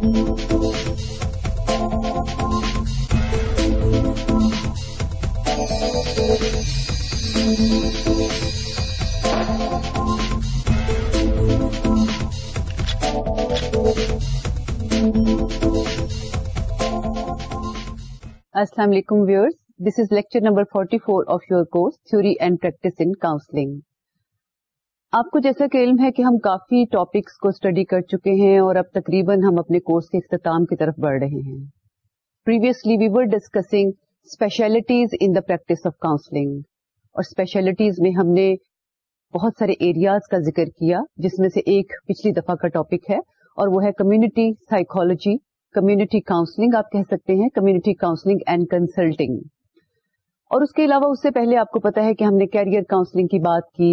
السلام علیکم viewers this is lecture number forty four of your course theory and practice in counselling آپ کو جیسا کہ علم ہے کہ ہم کافی ٹاپکس کو اسٹڈی کر چکے ہیں اور اب تقریباً ہم اپنے کورس کے اختتام کی طرف بڑھ رہے ہیں previously we were discussing specialties in the practice of counselling اور اسپیشلٹیز میں ہم نے بہت سارے ایریاز کا ذکر کیا جس میں سے ایک پچھلی دفعہ کا ٹاپک ہے اور وہ ہے کمیونٹی سائیکالوجی کمیونٹی کاؤنسلنگ آپ کہہ سکتے ہیں کمیونٹی کاؤنسلنگ اینڈ کنسلٹنگ اور اس کے علاوہ اس سے پہلے آپ کو پتا ہے کہ ہم نے کیریئر کاؤنسلنگ کی بات کی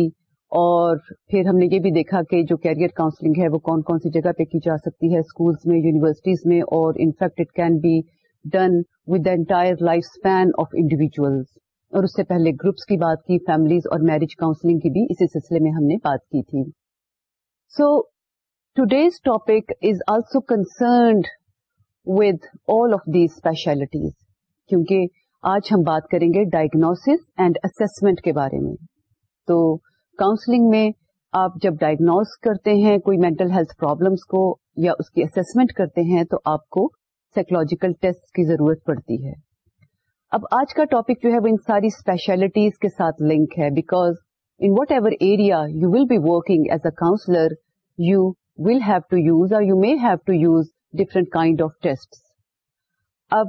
اور پھر ہم نے یہ بھی دیکھا کہ جو کیریئر کاؤنسلنگ ہے وہ کون کون سی جگہ پہ کی جا سکتی ہے اسکولس میں یونیورسٹیز میں اور in fact can be done with the entire life span of individuals اور اس سے پہلے گروپس کی بات کی فیملیز اور میرج کاؤنسلنگ کی بھی اسی سلسلے میں ہم نے بات کی تھی so today's topic is also concerned with all of the specialties کیونکہ آج ہم بات کریں گے ڈائگنوس اینڈ اسسمنٹ کے بارے میں تو کاؤنسلنگ میں آپ جب ڈائگنوز کرتے ہیں کوئی مینٹل ہیلتھ پرابلمس کو یا اس کی اسسمنٹ کرتے ہیں تو آپ کو سائیکولوجیکل ٹیسٹ کی ضرورت پڑتی ہے اب آج کا ٹاپک جو ہے وہ ان ساری اسپیشلٹیز کے ساتھ لنک ہے because in whatever area you will be working as a counsellor you will have to use or you may have to use different kind of test اب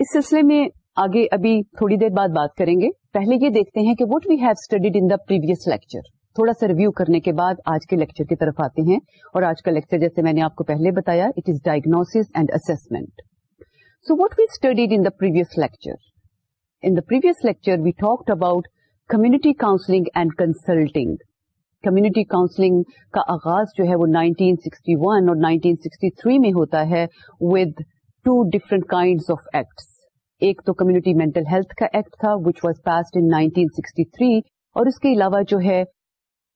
اس سلسلے میں آگے ابھی تھوڑی دیر بعد بات کریں گے پہلے یہ دیکھتے ہیں کہ what we have studied in the previous lecture تھوڑا سا ریویو کرنے کے بعد آج کے لیکچر کی طرف آتے ہیں اور آج کا لیکچر جیسے میں نے آپ کو پہلے بتایا it is diagnose and assessment so what we studied in the previous lecture in the previous lecture we talked about community counselling and consulting community counselling کا آغاز جو ہے وہ 1961 اور 1963 میں ہوتا ہے with two different kind of acts ایک تو کمیونٹی مینٹل ہیلتھ کا ایکٹ تھا وچ واز پاسڈ ان 1963 اور اس کے علاوہ جو ہے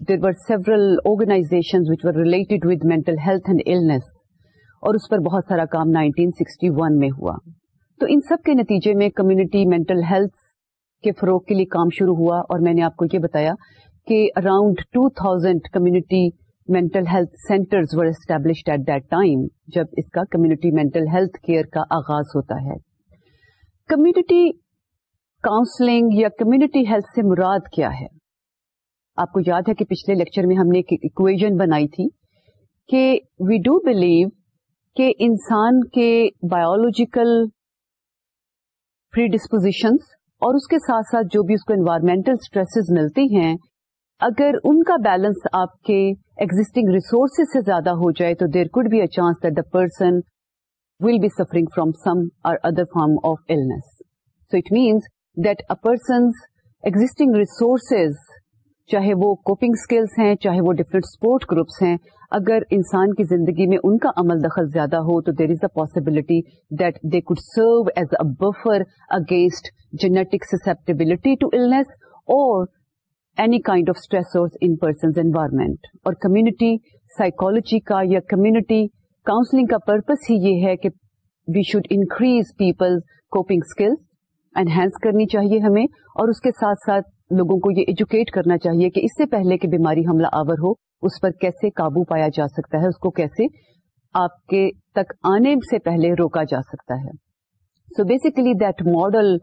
there were several organization which were related with mental health and illness اور اس پر بہت سارا کام 1961 میں ہوا تو ان سب کے نتیجے میں کمیونٹی مینٹل ہیلتھ کے فروغ کے لیے کام شروع ہوا اور میں نے آپ کو یہ بتایا کہ around 2000 thousand community mental health centres were established at that time جب اس کا کمیونٹی مینٹل ہیلتھ کیئر کا آغاز ہوتا ہے کمیونٹی کاؤنسلنگ یا کمیونٹی ہیلتھ سے مراد کیا ہے آپ کو یاد ہے کہ پچھلے لیکچر میں ہم نے ایک اکویژن بنائی تھی کہ وی ڈو بلیو کہ انسان کے بایولوجیکل فری ڈسپوزیشنس اور اس کے ساتھ ساتھ جو بھی اس کو انوائرمنٹل اسٹریسز ملتی ہیں اگر ان کا بیلنس آپ کے ایگزٹنگ ریسورسز سے زیادہ ہو جائے تو there could be a chance that the person will be suffering from some or other form of illness. So it means that a person's existing resources چاہے وہ کوپنگ اسکلس ہیں چاہے وہ ڈفرینٹ سپورٹ گروپس ہیں اگر انسان کی زندگی میں ان کا عمل دخل زیادہ ہو تو there is a possibility that they could serve as a buffer against genetic susceptibility to illness اور any kind of stress in person's environment اور کمیونٹی سائیکولوجی کا یا کمیونٹی کاؤنسلنگ کا پرپز ہی یہ ہے کہ we should increase people coping skills enhance کرنی چاہیے ہمیں اور اس کے ساتھ ساتھ لوگوں کو یہ ایجوکیٹ کرنا چاہیے کہ اس سے پہلے کہ بیماری حملہ آور ہو اس پر کیسے قابو پایا جا سکتا ہے اس کو کیسے آپ کے تک آنے سے پہلے روکا جا سکتا ہے so basically that model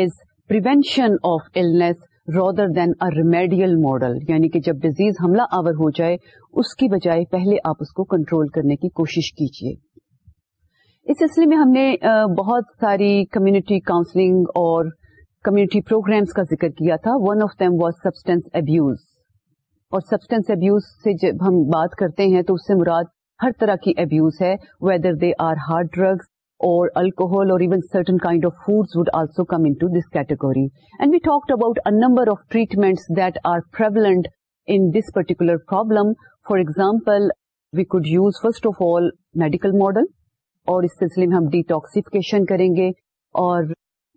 is of of illness rather than remedial model یعنی کہ جب ڈیزیز حملہ آور ہو جائے اس کی بجائے پہلے آپ اس کو کنٹرول کرنے کی کوشش کیجیے اس سلسلے میں ہم نے بہت ساری کمیونٹی کاؤنسلنگ اور کمیونٹی پروگرامس کا ذکر کیا تھا one of them was substance abuse اور سبسٹینس ابیوز سے جب ہم بات کرتے ہیں تو اس سے مراد ہر طرح کی ابیوز ہے whether they are hard drugs or or alcohol even certain kind of foods would also come into this category. And we talked about a number of treatments that are prevalent in this particular problem. For example, we could use first of all medical model اور اس سلسلے میں ہم detoxification کریں گے اور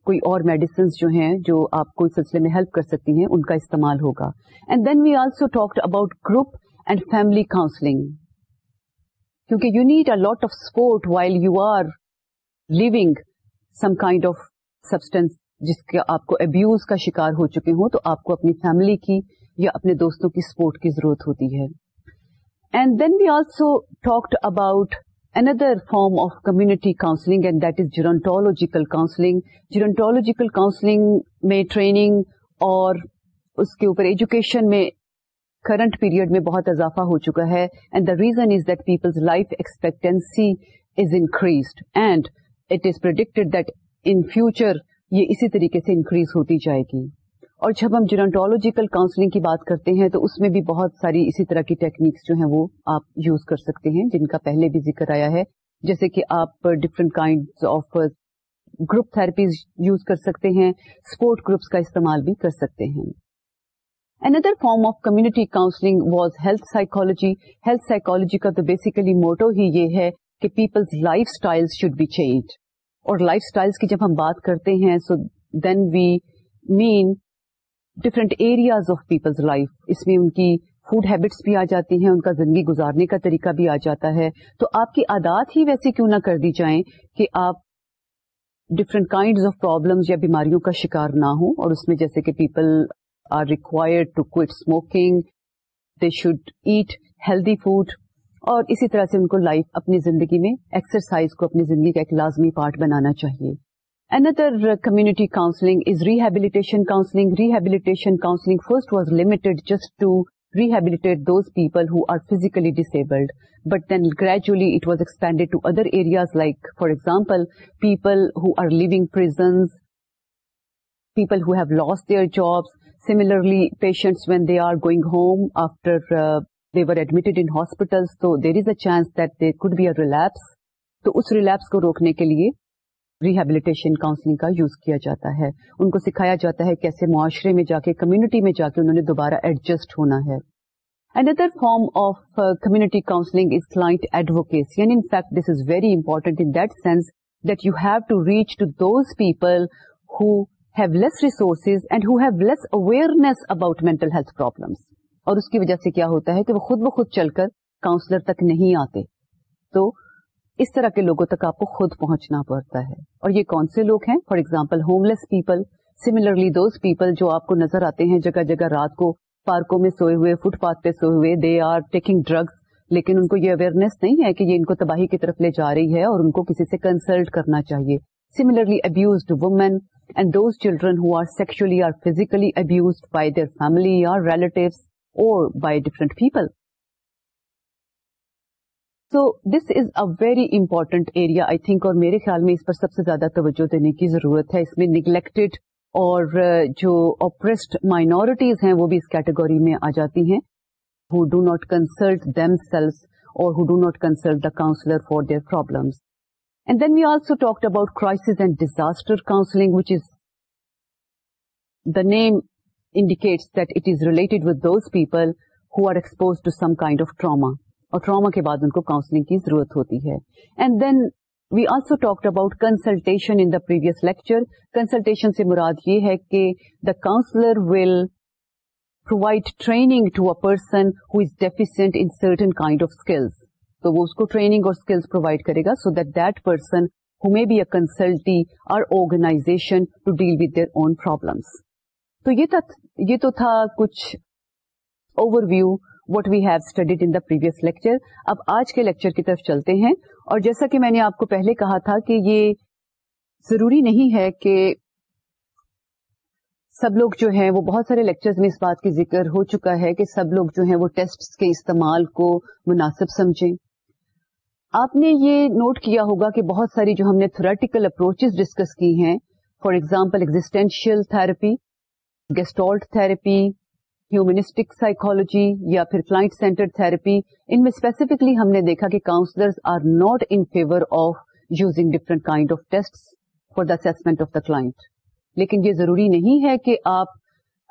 کوئی اور میڈیسنس جو ہیں جو آپ کو اس سلسلے میں ہیلپ کر سکتی ہیں ان کا استعمال ہوگا and then we also talk about group and family counselling کیونکہ you need a lot of support while you are leaving some kind of substance جس کے آپ کو ابیوز کا شکار ہو چکے ہوں تو آپ کو اپنی فیملی کی یا اپنے دوستوں کی سپورٹ کی ضرورت ہوتی ہے and then we also talked about another form of community counselling and that is gerontological counselling gerontological counselling میں ٹریننگ اور اس کے اوپر ایجوکیشن میں کرنٹ پیریڈ میں بہت اضافہ ہو چکا ہے and the reason is that people's life expectancy is increased and it is predicted that in future یہ اسی طریقے سے انکریز ہوتی جائے گی اور جب ہم جینٹالوجیکل کاؤنسلنگ کی بات کرتے ہیں تو اس میں بھی بہت ساری اسی طرح کی ٹیکنیکس جو ہیں وہ آپ یوز کر سکتے ہیں جن کا پہلے بھی ذکر آیا ہے جیسے کہ آپ different kind of group therapies use کر سکتے ہیں سپورٹ گروپس کا استعمال بھی کر سکتے ہیں Another other form of counseling counselling was health Health health psychology کا تو basically موٹو ہی یہ ہے کہ people's lifestyle should be change اور لائف اسٹائل کی جب ہم بات کرتے ہیں so then we mean different areas of people's life اس میں ان کی فوڈ ہیبٹس بھی آ جاتی ہیں ان کا زندگی گزارنے کا طریقہ بھی آ جاتا ہے تو آپ کی عادات ہی ویسے کیوں نہ کر دی جائیں کہ آپ ڈفرنٹ کائنڈ آف پرابلمس یا بیماریوں کا شکار نہ ہوں اور اس میں جیسے کہ people are required to quit smoking they should eat healthy food اور اسی طرح سے ان کو لائف اپنی زندگی میں ایکسرسائز کو اپنی زندگی کا ایک لازمی پارٹ بنانا چاہیے another community counselling is rehabilitation counselling rehabilitation counselling first was limited just to rehabilitate those people who are physically disabled but then gradually it was expanded to other areas like for example people who are living prisons people who have lost their jobs similarly patients when they are going home after they're admitted in hospitals تو there is a chance that they could be a relapse تو اس relapse کو روکنے کے لیے rehabilitation counselling کا use کیا جاتا ہے ان کو سکھایا جاتا ہے کیسے معاشرے میں جا کے کمیونٹی میں جا کے انہوں نے دوبارہ ایڈجسٹ ہونا ہے and other form of community counselling is client advocacy in fact this is very important in that sense that you have to reach to those people who have less resources and who have less awareness about mental health problems اور اس کی وجہ سے کیا ہوتا ہے کہ وہ خود بخود چل کر کاؤنسلر تک نہیں آتے تو اس طرح کے لوگوں تک آپ کو خود پہنچنا پڑتا ہے اور یہ کون سے لوگ ہیں for example homeless people similarly those people جو آپ کو نظر آتے ہیں جگہ جگہ رات کو پارکوں میں سوئے ہوئے فٹ پاتھ پہ سوئے ہوئے دے آر ٹیکنگ ڈرگس لیکن ان کو یہ اویئرنیس نہیں ہے کہ یہ ان کو تباہی کی طرف لے جا رہی ہے اور ان کو کسی سے کنسلٹ کرنا چاہیے similarly abused women and those children who are sexually or physically abused by their family relatives by different people so this is a very important area I think اور میرے خیال میں اس پر سب سے زیادہ توجہ دینے کی ضرورت ہے اس میں نیگلیکٹڈ اور جو اپریسڈ مائنورٹیز ہیں وہ بھی اس کیٹیگری میں آ جاتی ہیں who do not consult themselves اور who do not consult the counsellor for their problems and then we also talk about crisis and disaster counselling which is the name indicates that it is related with those people who are exposed to some kind of trauma. اور trauma کے بعد ان کو counselling کی ضرورت ہوتی ہے and then we also talk about consultation in the previous lecture consultation سے مراد یہ ہے کہ the counsellor will provide training to a person who is deficient in certain kind of skills تو وہ اس کو ٹریننگ اور اسکلز پرووائڈ کرے گا so that that person who may be a consultee or organisation to deal with their own problems تو یہ یہ تو تھا کچھ overview what we have studied in the previous lecture اب آج کے لیکچر کی طرف چلتے ہیں اور جیسا کہ میں نے آپ کو پہلے کہا تھا کہ یہ ضروری نہیں ہے کہ سب لوگ جو ہیں وہ بہت سارے لیکچرز میں اس بات کی ذکر ہو چکا ہے کہ سب لوگ جو ہیں وہ ٹیسٹ کے استعمال کو مناسب سمجھیں آپ نے یہ نوٹ کیا ہوگا کہ بہت ساری جو ہم نے تھراٹیکل اپروچز ڈسکس کی ہیں for example existential therapy gestalt therapy humanistic psychology یا پھر کلاٹ سینٹر تھراپی ان میں اسپیسیفکلی ہم نے دیکھا کہ counsellors are not in favour of using different kind of test for the assessment of the client لیکن یہ ضروری نہیں ہے کہ آپ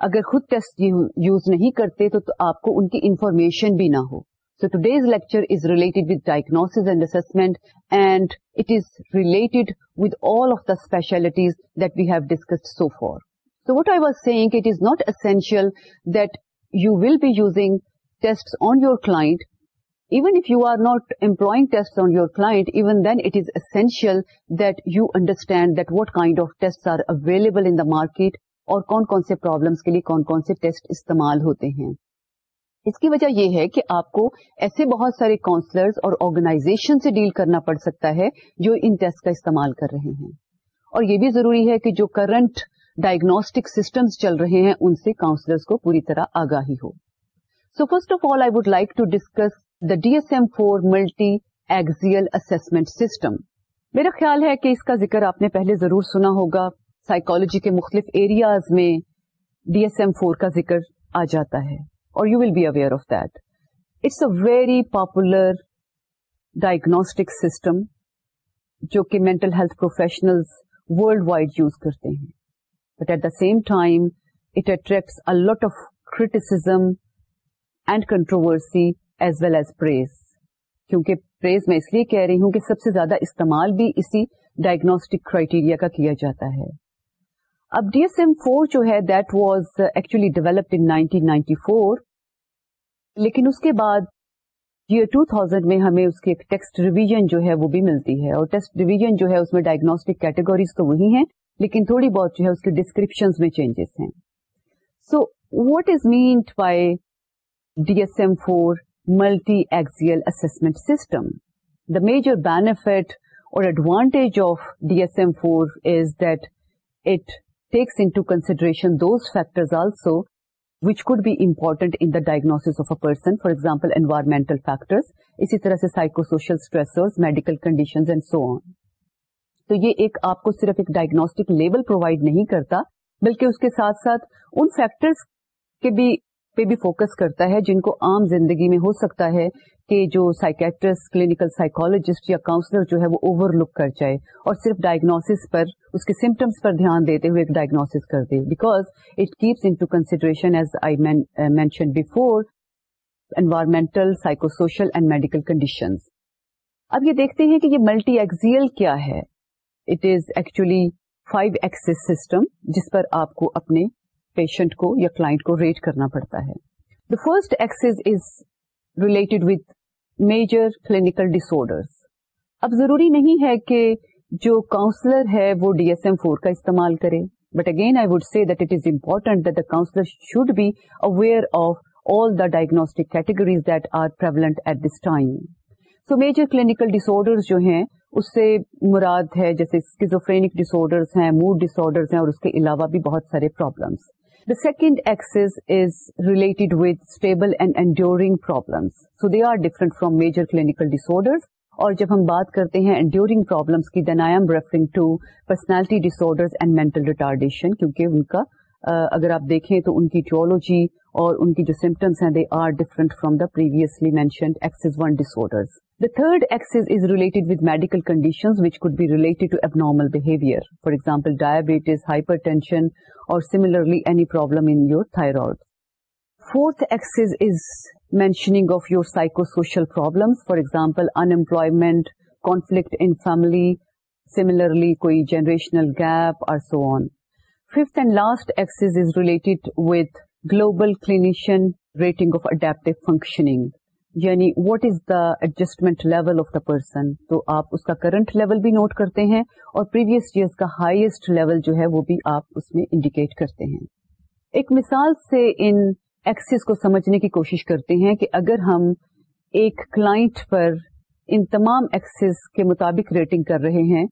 اگر خود ٹیسٹ یوز نہیں کرتے تو آپ کو ان کی انفارمیشن بھی نہ ہو so today's lecture is related with diagnosis and assessment and it is related with all of the specialties that we have discussed so far So what I was saying, it is not essential that you will be using tests on your client. Even if you are not employing tests on your client, even then it is essential that you understand that what kind of tests are available in the market اور کون کون سے problems کے لیے کون کون سے test استعمال ہوتے ہیں اس کی وجہ یہ ہے کہ آپ کو ایسے بہت سارے کاؤنسلرز اور آرگنائزیشن سے ڈیل کرنا پڑ سکتا ہے جو ان ٹیسٹ کا استعمال کر رہے ہیں اور یہ بھی ضروری ہے کہ جو کرنٹ ڈائگنوسٹک سسٹمز چل رہے ہیں ان سے کاؤنسلرز کو پوری طرح آگاہی ہو so first of all I would like to discuss the D S M four multiaxial assessment system میرا خیال ہے کہ اس کا ذکر آپ نے پہلے ضرور سنا ہوگا سائیکالوجی کے مختلف ایریاز میں ڈی ایس ایم فور کا ذکر آ جاتا ہے اور you will be aware of that it's a very popular diagnostic system جو کہ mental health professional worldwide use کرتے ہیں but at the same time it attracts lot of controversy as well as میں اس لیے کہہ رہی ہوں کہ سب سے زیادہ استعمال بھی اسی ڈائگنوسٹک کرائٹیریا کا کیا جاتا ہے اب ڈی ایس ایم فور جو ہے that was actually developed in nineteen لیکن اس کے بعد ٹو 2000 میں ہمیں اس کی ایک ٹیکسٹ ریویژن جو ہے وہ بھی ملتی ہے اور ٹیکسٹ ریویژن جو ہے اس میں ڈائگنوسٹک کیٹیگریز تو وہی ہیں لیکن تھوڑی بہت جو ہے اس کے ڈسکرپشن میں چینجز ہیں so what is meant by D S M four multiaxial assessment system the major benefit اور advantage of D S M four is that it takes into consideration those factors also which could be important in the diagnosis of a person for example environmental factors اسی طرح سے social stressors medical conditions and so on تو یہ ایک آپ کو صرف ایک ڈائگنوسٹک لیبل پرووائڈ نہیں کرتا بلکہ اس کے ساتھ ساتھ ان فیکٹرز کے بھی پہ بھی فوکس کرتا ہے جن کو عام زندگی میں ہو سکتا ہے کہ جو سائکیٹرسٹ کلینکل سائیکولوجسٹ یا کاؤنسلر جو ہے وہ اوور لک کر جائے اور صرف ڈائگنوس پر اس کے سمٹمس پر دھیان دیتے ہوئے ایک ڈائگنوس کر دے because it keeps into consideration as I mention before environmental psychosocial and medical conditions اب یہ دیکھتے ہیں کہ یہ ملٹی ایکزیل کیا ہے it is actually five axis system جس پر آپ کو اپنے پیشنٹ کو یا کلائنٹ کو ریٹ کرنا پڑتا ہے the first axis is related with major clinical disorder اب ضروری نہیں ہے کہ جو کاؤنسلر ہے وہ ڈی ایس ایم فور کا استعمال کرے but again I would see that it is important that the counsellor should be aware of all the diagnostic categories that are prevalent at this time so major clinical ڈس جو ہیں اس سے مراد ہے جیسے اسکیزوفرینک ڈس آڈر ہیں mood disorders ہیں اور اس کے علاوہ بھی بہت سارے problems the second axis is related with stable and enduring problems so they are different from major clinical disorder اور جب ہم بات کرتے ہیں اینڈیورنگ پرابلمس کی then I am referring to personality disorders and mental retardation کیونکہ ان کا اگر آپ دیکھیں تو ان کی جیولوجی اور ان کی جو سمٹمس ہیں they are different from the previously mentioned axes one disorders The third axis is related with medical conditions which could be related to abnormal behavior. For example, diabetes, hypertension, or similarly any problem in your thyroid. Fourth axis is mentioning of your psychosocial problems. For example, unemployment, conflict in family, similarly koi generational gap, or so on. Fifth and last axis is related with global clinician rating of adaptive functioning. یعنی what is the adjustment level of the person تو آپ اس کا current level بھی note کرتے ہیں اور previous years کا ہائیسٹ لیول جو ہے وہ بھی آپ اس میں انڈیکیٹ کرتے ہیں ایک مثال سے ان ایکسس کو سمجھنے کی کوشش کرتے ہیں کہ اگر ہم ایک کلائنٹ پر ان تمام ایکسس کے مطابق ریٹنگ کر رہے ہیں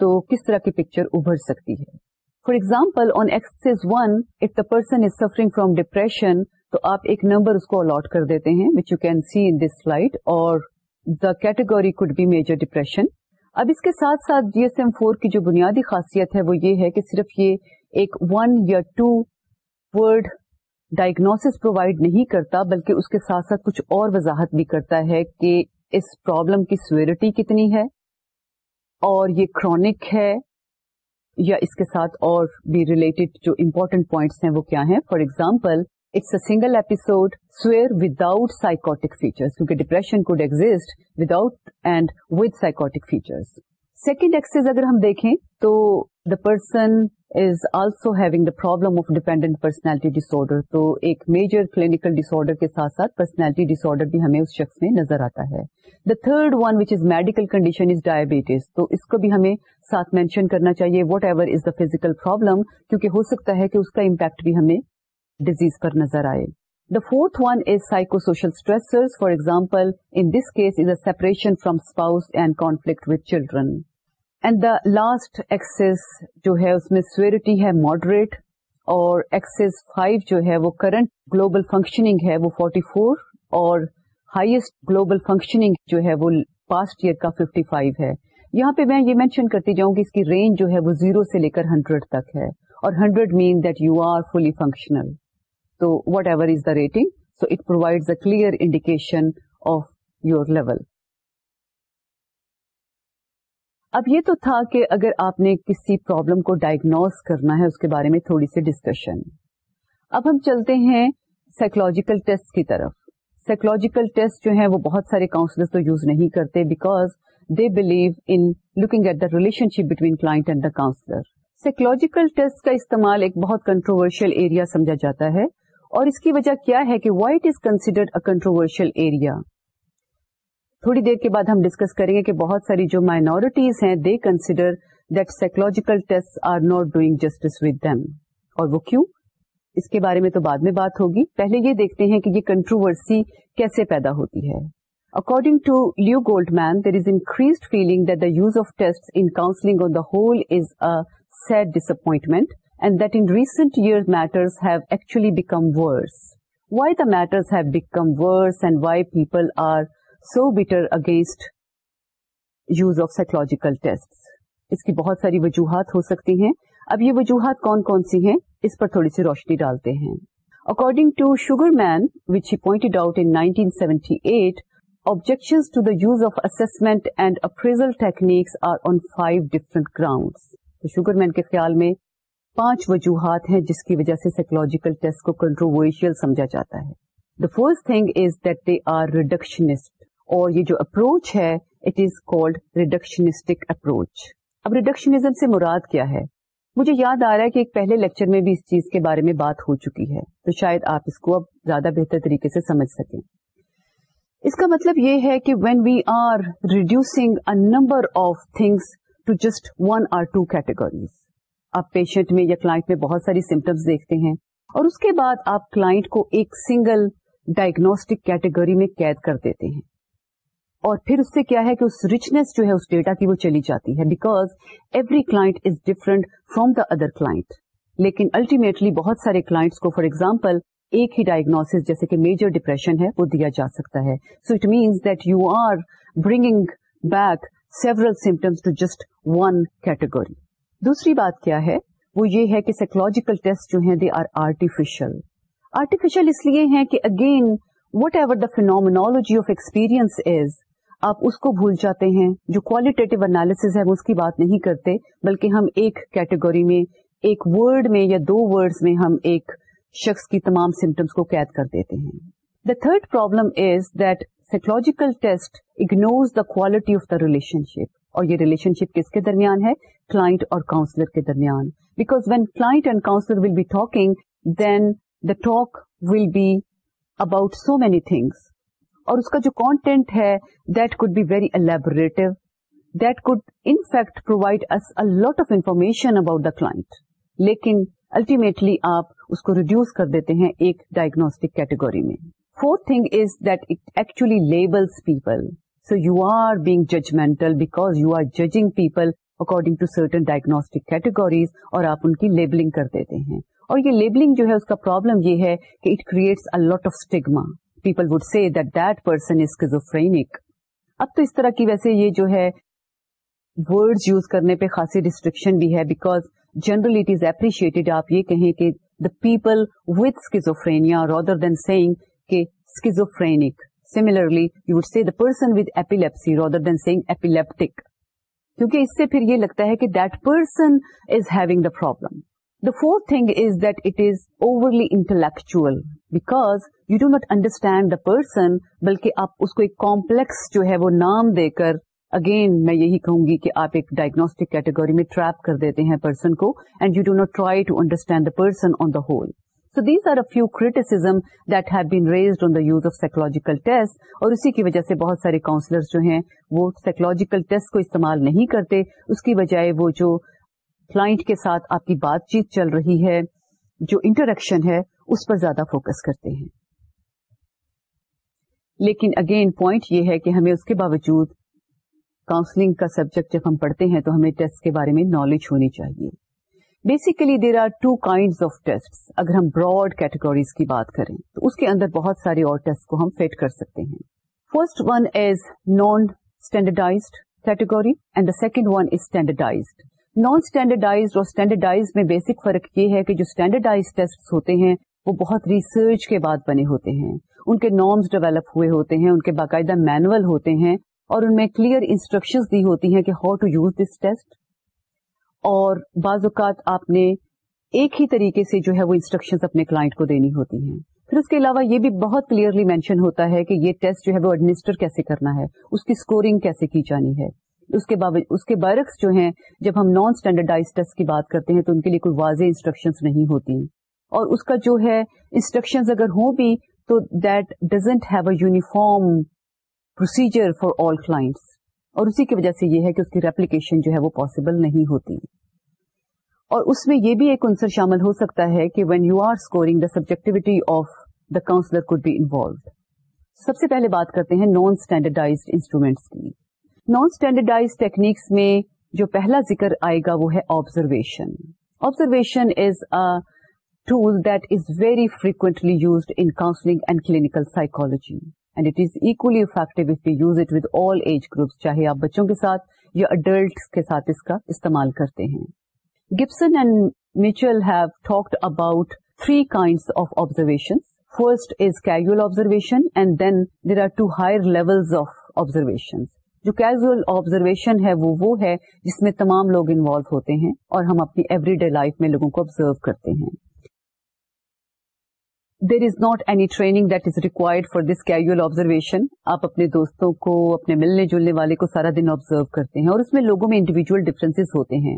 تو کس طرح کی پکچر ابھر سکتی ہے for example on axis one if the person is suffering from depression تو آپ ایک نمبر اس کو الاٹ کر دیتے ہیں which you can see in this slide اور the category code be major depression اب اس کے ساتھ ساتھ جی ایس ایم فور کی جو بنیادی خاصیت ہے وہ یہ ہے کہ صرف یہ ایک ون یا ٹو ورڈ ڈائگنوس پرووائڈ نہیں کرتا بلکہ اس کے ساتھ ساتھ کچھ اور وضاحت بھی کرتا ہے کہ اس پرابلم کی سویرٹی کتنی ہے اور یہ کرونک ہے یا اس کے ساتھ اور بھی ریلیٹڈ جو امپورٹنٹ پوائنٹس ہیں وہ کیا ہیں for example it's single episode severe without psychotic features کیونکہ depression could exist and with psychotic features second axis اگر ہم دیکھیں تو the person is also he the problem of dependent personality disorder تو ایک میجر کلینکل ڈس آرڈر کے ساتھ personality disorder بھی ہمیں اس شخص میں نظر آتا ہے the third one which is medical condition is diabetes تو اس کو بھی ہمیں ساتھ مینشن کرنا چاہیے whatever is the physical problem کیونکہ ہو سکتا ہے کہ اس کا امپیکٹ بھی ہمیں ڈیزیز پر نظر آئے the fourth one is psychosocial stressors for example in this case is a separation from spouse and conflict with children and the last axis جو ہے اس میں سویرٹی ہے ماڈریٹ اور ایکسس فائیو جو ہے وہ کرنٹ گلوبل فنکشننگ ہے وہ فورٹی فور اور ہائیسٹ گلوبل فنکشننگ جو ہے وہ پاسٹ ایئر کا ففٹی فائیو ہے یہاں پہ میں یہ مینشن کرتی جاؤں گی اس کی رینج جو ہے وہ زیرو سے لے کر ہنڈریڈ تک ہے اور hundred mean that you are fully functional تو whatever is the rating so it provide a clear indication of your level اب یہ تو تھا کہ اگر آپ نے کسی پرابلم کو ڈائگنوز کرنا ہے اس کے بارے میں تھوڑی سی ڈسکشن اب ہم چلتے ہیں سائکولوجیکل ٹیسٹ کی طرف سائکولوجیکل ٹیسٹ جو ہیں وہ بہت سارے کاؤنسلر تو یوز نہیں کرتے because they believe in looking at the relationship between client and the counsellor psychological test کا استعمال ایک بہت کنٹروورشل ایریا سمجھا جاتا ہے اور اس کی وجہ کیا ہے کہ why it is considered a controversial area تھوڑی دیر کے بعد ہم ڈسکس کریں گے کہ بہت ساری جو مائنورٹیز ہیں they consider that psychological test are not doing justice with them اور وہ کیوں اس کے بارے میں تو بعد میں بات ہوگی پہلے یہ دیکھتے ہیں کہ یہ کنٹروورسی کیسے پیدا ہوتی ہے according to Leo Goldman there is increased feeling use of test in counselling on the whole is said disappointment and that in recent matters matters have actually become Why why the matters have become and and why people are so against against use of psychological اس کی بہت ساری وجوہات ہو سکتی ہیں اب یہ وجوہات کون کون سی ہیں اس پر تھوڑی سی روشنی ڈالتے ہیں according to Sugarman which he pointed out out in seventy eight objection to those of assessment and appraisal techniques are on five different ground Sugarman کے خیال میں پانچ وجوہات ہیں جس کی وجہ سے سائیکولوجیکل ٹیسٹ کو کنٹروورشیل سمجھا جاتا ہے the first thing is that they are reductionist اور یہ جو اپروچ ہے it is called reductionistic approach اب ریڈکشنزم سے مراد کیا ہے مجھے یاد آ رہا ہے کہ ایک پہلے لیکچر میں بھی اس چیز کے بارے میں بات ہو چکی ہے تو شاید آپ اس کو اب زیادہ بہتر طریقے سے سمجھ سکیں اس کا مطلب یہ ہے کہ when we are reducing number of things to just one or two categories آپ پیشنٹ میں یا کلائنٹ میں بہت ساری سمٹمس دیکھتے ہیں اور اس کے بعد آپ کلائنٹ کو ایک سنگل ڈائگنوسٹک کیٹیگری میں قید کر دیتے ہیں اور پھر اس سے کیا ہے کہ اس ریچنس جو ہے اس ڈیٹا کی وہ چلی جاتی ہے because every client is different from the other client لیکن الٹیمیٹلی بہت سارے کلائنٹس کو فار ایگزامپل ایک ہی ڈائگنوس جیسے کہ میجر ڈپریشن ہے وہ دیا جا سکتا ہے so it means that you are bringing back several symptoms to just one category دوسری بات کیا ہے وہ یہ ہے کہ سائیکولوجیکل ٹیسٹ جو ہیں دے آر آرٹیفیشل آرٹیفیشل اس لیے ہیں کہ again whatever the phenomenology of experience is آپ اس کو بھول جاتے ہیں جو کوالٹیٹ انالیس ہے وہ اس کی بات نہیں کرتے بلکہ ہم ایک کیٹیگری میں ایک ورڈ میں یا دو ورڈز میں ہم ایک شخص کی تمام سمٹمس کو قید کر دیتے ہیں the third problem is that psychological test ignore the quality of the relationship اور یہ ریلیشن شپ کس کے درمیان ہے کلاٹ اور کاؤنسلر کے درمیان because when client and counsellor will be talking then the talk will be about so many things اور اس کا جو کانٹینٹ ہے that could be very elaborative that could in fact provide us lot of information about the لیکن ultimately آپ اس کو reduce کر دیتے ہیں ایک ڈائگنوسٹک کیٹیگری میں fourth thing is that it actually labels people so you are being judgmental because you are judging people according to certain diagnostic categories اور آپ ان کی لیبلنگ کر دیتے ہیں اور یہ لیبلنگ جو ہے اس کا پرابلم یہ ہے کہ it creates lot of stigma people would see that that person is schizophrenic اب تو اس طرح کی ویسے یہ جو ہے ورڈز یوز کرنے پہ خاصی ریسٹرکشن بھی ہے because general it is appreciated آپ یہ کہیں کہ the people with schizophrenia rather than seeing کہ schizophrenic similarly you would see the person with epilepsy rather than seeing epileptic کیونکہ اس سے پھر یہ لگتا ہے کہ that person is having the problem the fourth thing is that it is overly intellectual because you do not understand the person بلکہ آپ اس کو ایک کامپلیکس جو ہے وہ نام دے کر اگین میں یہی کہوں گی کہ آپ ایک ڈائگنوسٹک کیٹیگری میں ٹریپ کر دیتے ہیں پرسن کو and you do not try to understand the person on the whole so these are a few criticism that have been raised on the use of psychological test اور اسی کی وجہ سے بہت سارے کاؤنسلر جو ہیں وہ سائیکولوجیکل ٹیسٹ کو استعمال نہیں کرتے اس کی بجائے وہ جو کلائنٹ کے ساتھ آپ کی بات چیت چل رہی ہے جو انٹریکشن ہے اس پر زیادہ فوکس کرتے ہیں لیکن اگین پوائنٹ یہ ہے کہ ہمیں اس کے باوجود کاؤنسلنگ کا سبجیکٹ جب ہم پڑھتے ہیں تو ہمیں ٹیسٹ کے بارے میں نالج ہونی چاہیے basically there are two kind of test اگر ہم براڈ کیٹیگریز کی بات کریں تو اس کے اندر بہت سارے اور ٹیسٹ کو ہم فٹ کر سکتے ہیں first one is non standardized category and the second one is standardize non standardized اور اسٹینڈرڈائز میں بیسک فرق یہ ہے کہ جو اسٹینڈرڈائز ٹیسٹ ہوتے ہیں وہ بہت ریسرچ کے بعد بنے ہوتے ہیں ان کے نارمز ڈیولپ ہوئے ہوتے ہیں ان کے باقاعدہ مینوئل ہوتے ہیں اور ان میں کلیئر انسٹرکشنز دی ہوتی ہیں کہ how to use this test اور بعض اوقات آپ نے ایک ہی طریقے سے جو ہے وہ انسٹرکشن اپنے کلائنٹ کو دینی ہوتی ہیں پھر اس کے علاوہ یہ بھی بہت کلیئرلی مینشن ہوتا ہے کہ یہ ٹیسٹ جو ہے وہ ایڈمنسٹر کیسے کرنا ہے اس کی اسکورنگ کیسے کی جانی ہے اس کے اس کے برعکس جو ہیں جب ہم نان اسٹینڈرڈائز ٹیسٹ کی بات کرتے ہیں تو ان کے لیے کوئی واضح انسٹرکشنز نہیں ہوتی اور اس کا جو ہے انسٹرکشنز اگر ہوں بھی تو that doesn't have a uniform procedure for all clients اور اسی کی وجہ سے یہ ہے کہ اس کی ریپلیکیشن جو ہے وہ پاسبل نہیں ہوتی اور اس میں یہ بھی ایک انسر شامل ہو سکتا ہے کہ when you are scoring the subjectivity of the counsellor could be involved سب سے پہلے بات کرتے ہیں نان اسٹینڈرڈائز انسٹرومینٹس کی نان اسٹینڈرڈائز ٹیکنیکس میں جو پہلا ذکر آئے گا وہ ہے observation observation is tool that is very frequently used in counselling and clinical psychology and it it is equally effective if you use with all age groups چاہے آپ بچوں کے ساتھ یا اڈلٹ کے ساتھ اس کا استعمال کرتے ہیں Gibson and Mitchell have talked about three kinds of observation first is casual observation and then there are two higher level of observation جو کیجوئل آبزرویشن ہے وہ وہ ہے جس میں تمام لوگ انوالو ہوتے ہیں اور ہم اپنی ایوری ڈے لائف میں لوگوں کو آبزرو کرتے ہیں there is not any training that is required for this casual observation آپ اپنے دوستوں کو اپنے ملنے جلنے والے کو سارا دن آبزرو کرتے ہیں اور اس میں لوگوں میں انڈیویجل ڈفرینس ہوتے ہیں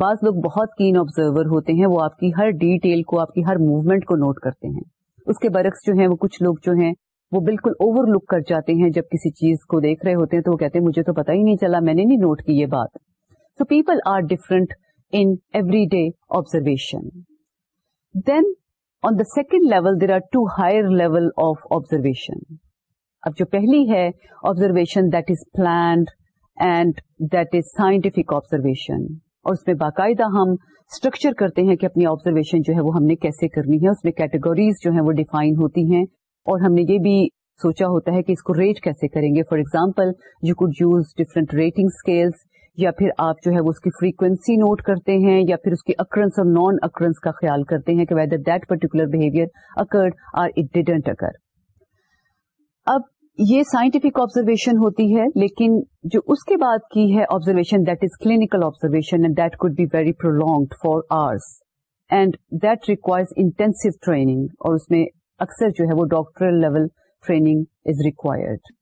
بعض لوگ بہت کین آبزرور ہوتے ہیں وہ آپ کی ہر ڈیٹیل کو آپ کی ہر موومنٹ کو نوٹ کرتے ہیں اس کے برعکس جو ہیں وہ کچھ لوگ جو ہیں وہ بالکل اوور لک کر جاتے ہیں جب کسی چیز کو دیکھ رہے ہوتے ہیں تو وہ کہتے ہیں مجھے تو پتا ہی نہیں چلا میں نے نہیں نوٹ کی یہ بات so people are different in every day observation then on the second level there are two higher level of observation اب جو پہلی ہے observation that is planned and that is scientific observation اور اس میں باقاعدہ ہم اسٹرکچر کرتے ہیں کہ اپنی آبزرویشن جو ہے وہ ہم نے کیسے کرنی ہے اس میں کیٹیگریز جو ہیں وہ ڈیفائن ہوتی ہیں اور ہم نے یہ بھی سوچا ہوتا ہے کہ اس کو ریٹ کیسے کریں گے for example you could use different rating scales یا پھر آپ جو ہے وہ اس کی فریکوینسی نوٹ کرتے ہیں یا پھر اس کی اکرنس اور نان اکرنس کا خیال کرتے ہیں کہ whether that particular behaviour occurred or it didn't occur اب یہ سائنٹیفک آبزرویشن ہوتی ہے لیکن جو اس کے بعد کی ہے observation that is clinical observation and that could be very prolonging for hours and that requires intensive training اور اس میں اکثر جو ہے وہ doctoral level training is required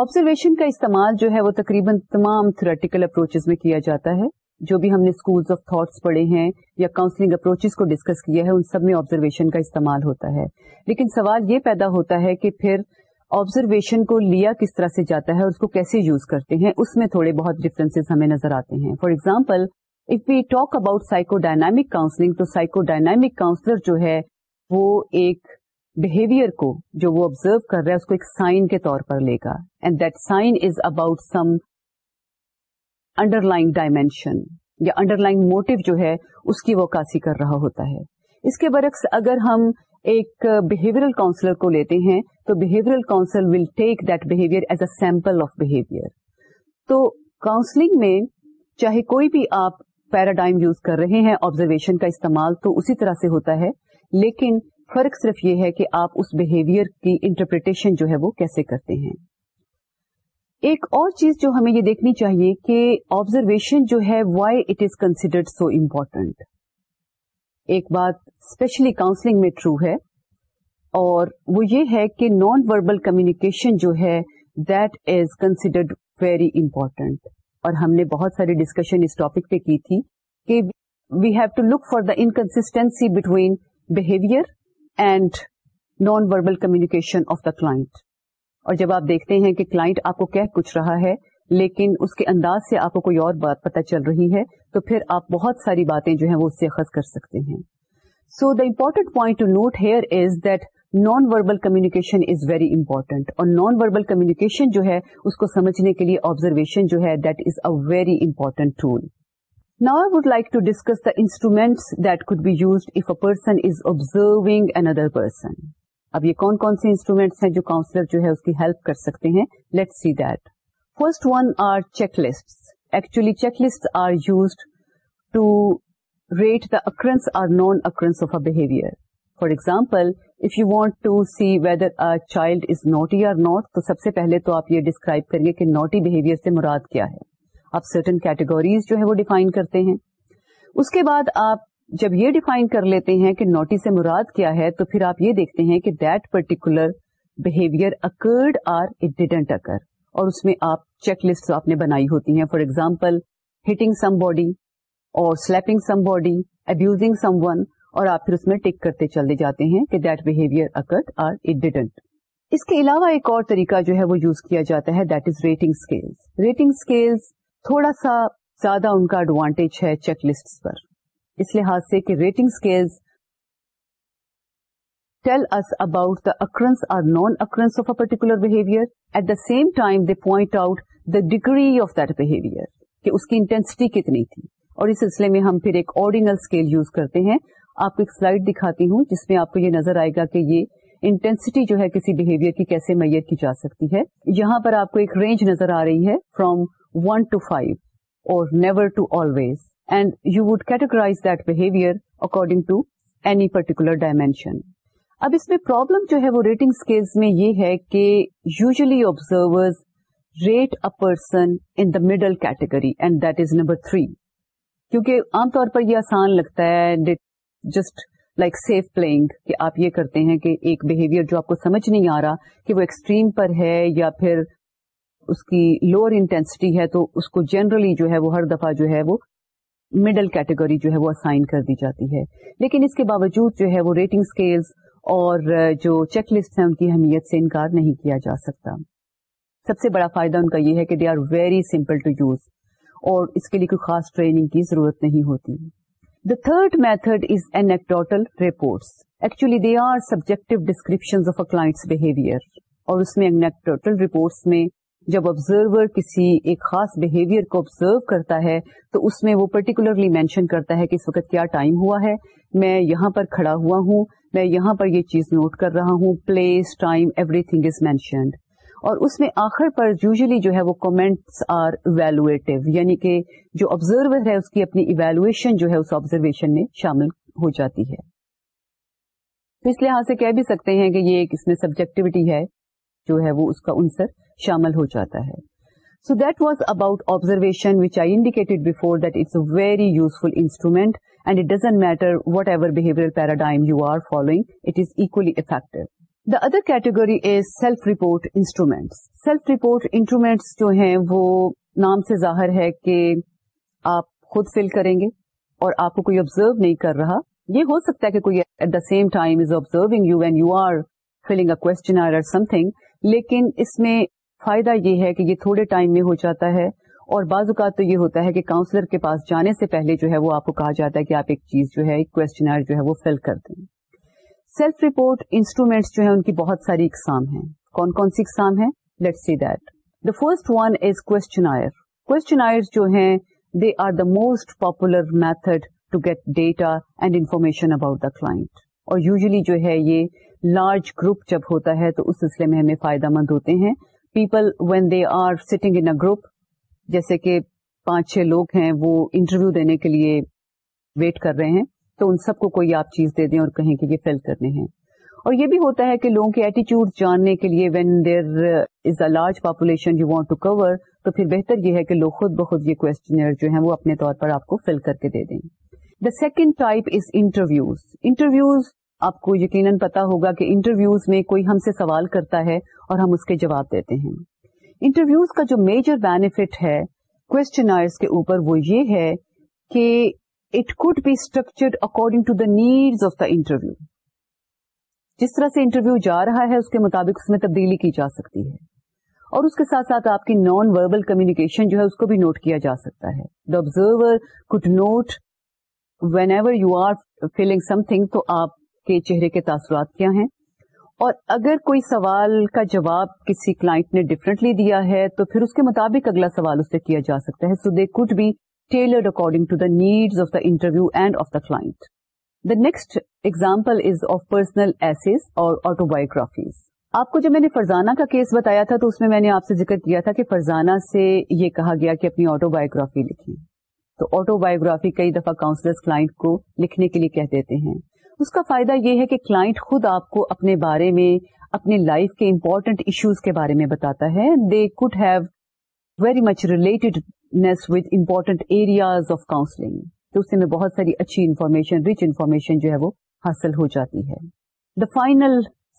observation کا استعمال جو ہے وہ تقریباً تمام تھریٹیکل اپروچز میں کیا جاتا ہے جو بھی ہم نے اسکولس آف تھاٹس پڑھے ہیں یا کاؤنسلنگ اپروچ کو ڈسکس کیا ہے ان سب میں آبزرویشن کا استعمال ہوتا ہے لیکن سوال یہ پیدا ہوتا ہے کہ پھر آبزرویشن کو لیا کس طرح سے جاتا ہے اور اس کو کیسے یوز کرتے ہیں اس میں تھوڑے بہت ڈفرینسز ہمیں نظر آتے ہیں for example if we talk about psycho dynamic counselling تو سائیکو ڈائنامک کاؤنسلر جو ہے وہ ایک بہیویئر کو جو وہ آبزرو کر رہا ہے اس کو ایک سائن کے طور پر لے گا and that sign is about some underlying dimension یا انڈر لائن موٹو جو ہے اس کی وہ کاسی کر رہا ہوتا ہے اس کے برعکس اگر ہم ایک بہیویئرل کاؤنسلر کو لیتے ہیں تو behavioural counsellor will take that behaviour as a sample of behaviour تو کاؤنسلنگ میں چاہے کوئی بھی آپ پیراڈائم یوز کر رہے ہیں آبزرویشن کا استعمال تو اسی طرح سے ہوتا ہے لیکن فرق صرف یہ ہے کہ آپ اس بہیویئر کی انٹرپریٹیشن جو ہے وہ کیسے کرتے ہیں ایک اور چیز جو ہمیں یہ دیکھنی چاہیے کہ آبزرویشن جو ہے why it is considered so important ایک بات اسپیشلی کاؤنسلنگ میں ٹرو ہے اور وہ یہ ہے کہ نان وربل کمیونیکیشن جو ہے that is considered very important اور ہم نے بہت ساری ڈسکشن اس ٹاپک پہ کی تھی کہ we have to look for the inconsistency between behaviour and non verbal communication of the اور جب آپ دیکھتے ہیں کہ کلاٹ آپ کو کہہ کچھ رہا ہے لیکن اس کے انداز سے آپ کو کوئی اور بات پتا چل رہی ہے تو پھر آپ بہت ساری باتیں جو ہیں وہ اس سے خز کر سکتے ہیں so the important point to note here is that non verbal communication is very important اور نان وربل کمیونیکیشن جو ہے اس کو سمجھنے کے لیے آبزرویشن جو ہے that is a very important tool now I would like to discuss the instruments that could be used if a person is observing another person اب یہ کون کون سے انسٹرومینٹس ہیں جو کاؤنسلر جو ہے اس کی ہیلپ کر سکتے ہیں let see that first one are checklist actually checklist are used to rate the occurrence or non occurrence of a behaviour for example if you want to see whether a child is naughty not not تو سب سے پہلے تو آپ یہ describe کریں کہ naughty behaviour سے مراد کیا ہے آپ سرٹن کیٹیگوریز جو ہے وہ ڈیفائن کرتے ہیں اس کے بعد آپ جب یہ ڈیفائن کر لیتے ہیں کہ نوٹی سے مراد کیا ہے تو پھر آپ یہ دیکھتے ہیں کہ that particular behaviour occurred or it didn't occur اور اس میں آپ چیک لسٹ آپ نے بنائی ہوتی ہیں for example hitting somebody اور sleeping somebody abusing someone اور آپ پھر اس میں ٹک کرتے چلے جاتے ہیں کہ that behaviour occurred or it didn't اس کے علاوہ ایک اور طریقہ جو ہے وہ یوز کیا جاتا ہے that is rating scale rating scales تھوڑا سا زیادہ ان کا ایڈوانٹیج ہے چیک لسٹ پر اس لحاظ سے کہ rating tell us about the occurrence or non occurrence of a particular behaviour at the same time they point out the degree of that behaviour کہ اس کی انٹینسٹی کتنی تھی اور اس سلسلے میں ہم پھر ایک آرڈینل اسکیل یوز کرتے ہیں آپ کو ایک سلائڈ دکھاتی ہوں جس میں آپ کو یہ نظر آئے گا کہ یہ انٹینسٹی جو ہے کسی بہیویئر کی کیسے میئر کی جا سکتی ہے یہاں پر آپ کو ایک رینج نظر آ رہی ہے فروم ون فائیو اور never to always and you would categorize that behaviour according to any particular dimension اب اس میں پرابلم جو ہے وہ ریٹنگ اسکلز میں یہ ہے کہ usually observers rate a person in the middle category and that is number three کیونکہ عام طور پر یہ آسان لگتا ہے جسٹ لائک سیف پلئنگ کہ آپ یہ کرتے ہیں کہ ایک بہیویئر جو آپ کو سمجھ نہیں آ رہا کہ وہ ایکسٹریم پر ہے یا پھر اس کی لوور انٹینسٹی ہے تو اس کو جنرلی جو ہے وہ ہر دفعہ جو ہے وہ مڈل کیٹیگری جو ہے وہ اسائن کر دی جاتی ہے لیکن اس کے باوجود جو ہے وہ ریٹنگ اسکیلس اور جو چیک لسٹ ہیں ان کی اہمیت سے انکار نہیں کیا جا سکتا سب سے بڑا فائدہ ان کا یہ ہے کہ they are very simple to use اور اس کے لیے کوئی خاص ٹریننگ کی ضرورت نہیں ہوتی the third method is anecdotal reports actually they are subject description of a class behaviour اور اس میں اینکٹوٹل رپورٹس میں جب آبزرور کسی ایک خاص بہیویئر کو آبزرو کرتا ہے تو اس میں وہ پرٹیکولرلی مینشن کرتا ہے کہ اس وقت کیا ٹائم ہوا ہے میں یہاں پر کھڑا ہوا ہوں میں یہاں پر یہ چیز نوٹ کر رہا ہوں place time everything is mentioned اور اس میں آخر پر یوزلی جو ہے وہ کامنٹس آر ایویلویٹو یعنی کہ جو آبزرور ہے اس کی اپنی ایویلویشن جو ہے اس آبزرویشن میں شامل ہو جاتی ہے تو اس لحاظ سے کہہ بھی سکتے ہیں کہ یہ ایک اس میں سبجیکٹوٹی ہے جو ہے وہ اس کا انصر شامل ہو جاتا ہے so that was about observation which I indicated before that it's a very useful instrument and it doesn't matter whatever behaviour paradigm you are following it is equally effective the other category is self report instruments self report instruments جو ہیں وہ نام سے ظاہر ہے کہ آپ خود فل کریں گے اور آپ کو کوئی آبزرو نہیں کر رہا یہ ہو سکتا ہے کہ کوئی at the same time is observe you when you are filling a question or or something لیکن اس میں فائدہ یہ ہے کہ یہ تھوڑے ٹائم میں ہو جاتا ہے اور بعض اوقات تو یہ ہوتا ہے کہ کاؤنسلر کے پاس جانے سے پہلے جو ہے وہ آپ کو کہا جاتا ہے کہ آپ ایک چیز جو ہے ایک کوشچنر جو ہے وہ فل کر دیں سیلف رپورٹ انسٹرومینٹس جو ہے ان کی بہت ساری اقسام ہیں کون کون سی اقسام ہے let's see that the first one is questionnaire questionnaire جو ہیں they are the most popular method to get data and information about the client اور یوزلی جو ہے یہ لارج گروپ جب ہوتا ہے تو اس سلسلے میں ہمیں فائدہ مند ہوتے ہیں people when they are sitting in a group جیسے کہ پانچ چھ لوگ ہیں وہ انٹرویو دینے کے لیے ویٹ کر رہے ہیں تو ان سب کو کوئی آپ چیز دے دیں اور کہیں کہ یہ فل کرنے ہیں اور یہ بھی ہوتا ہے کہ لوگوں کے ایٹیچیوڈ جاننے کے لیے when there is a large population you want to cover تو پھر بہتر یہ ہے کہ لوگ خود بخود یہ کوشچنر جو ہیں وہ اپنے طور پر آپ کو فل کر کے دے دیں the second type is interviews interviews آپ کو یقیناً پتا ہوگا کہ انٹرویوز میں کوئی ہم سے سوال کرتا ہے اور ہم اس کے جواب دیتے ہیں انٹرویوز کا جو میجر بینیفٹ ہے کوشچنس کے اوپر وہ یہ ہے کہ it could be structured according to the needs of the interview جس طرح سے انٹرویو جا رہا ہے اس کے مطابق اس میں تبدیلی کی جا سکتی ہے اور اس کے ساتھ ساتھ آپ کی نان وربل کمیونیکیشن جو ہے اس کو بھی نوٹ کیا جا سکتا ہے the observer could note whenever you are feeling something تو آپ کے چہرے کے تاثرات کیا ہیں اور اگر کوئی سوال کا جواب کسی کلائنٹ نے ڈفرنٹلی دیا ہے تو پھر اس کے مطابق اگلا سوال اس سے کیا جا سکتا ہے so they could tailored according to the need of the interview and of the client the next example is of personal essays اور آٹو بایوگرافیز آپ کو جب میں نے فرزانہ کا کیس بتایا تھا تو اس میں میں نے آپ سے ذکر کیا تھا کہ فرزانہ سے یہ کہا گیا کہ اپنی آٹو بایوگرافی لکھیں تو آٹو بایوگرافی کئی دفعہ کاؤنسلر کلاٹ کو لکھنے کے لیے کہہ دیتے ہیں اس کا فائدہ یہ ہے کہ کلائنٹ خود آپ کو اپنے بارے میں اپنے لائف کے امپورٹنٹ ایشوز کے بارے میں بتاتا ہے they could have very much related important areas of counselling تو اس سے میں بہت ساری اچھی انفارمیشن رچ انفارمیشن جو ہے وہ حاصل ہو جاتی ہے the final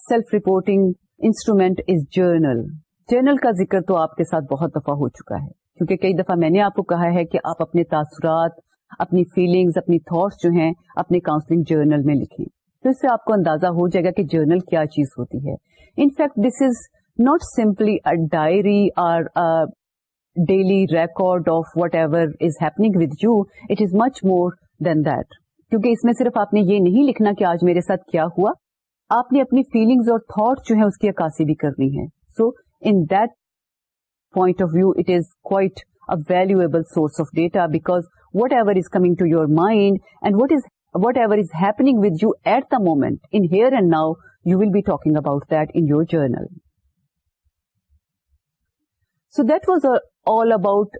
self reporting instrument is journal journal کا ذکر تو آپ کے ساتھ بہت دفعہ ہو چکا ہے کیونکہ کئی دفعہ میں نے آپ کو کہا ہے کہ آپ اپنے تاثرات اپنی فیلنگز اپنی تھاٹس جو ہیں اپنے کاؤنسلنگ جرنل میں لکھیں تو اس سے آپ کو اندازہ ہو جائے گا کہ جرنل کیا چیز ہوتی ہے in fact this is not simply a diary اور daily record of whatever is happening with you it is much more than that کیونکہ اس میں صرف آپ نے یہ نہیں لکھنا کہ آج میرے ساتھ کیا ہوا آپ نے اپنی فیلنگس اور تھاٹس جو ہے اس کی عکاسی بھی کرنی ہے so in that point of view it is quite a valuable source of data because whatever come to your mind and what whatever is happening with you at the moment in here and now you will be talking about that in your journal so that was all about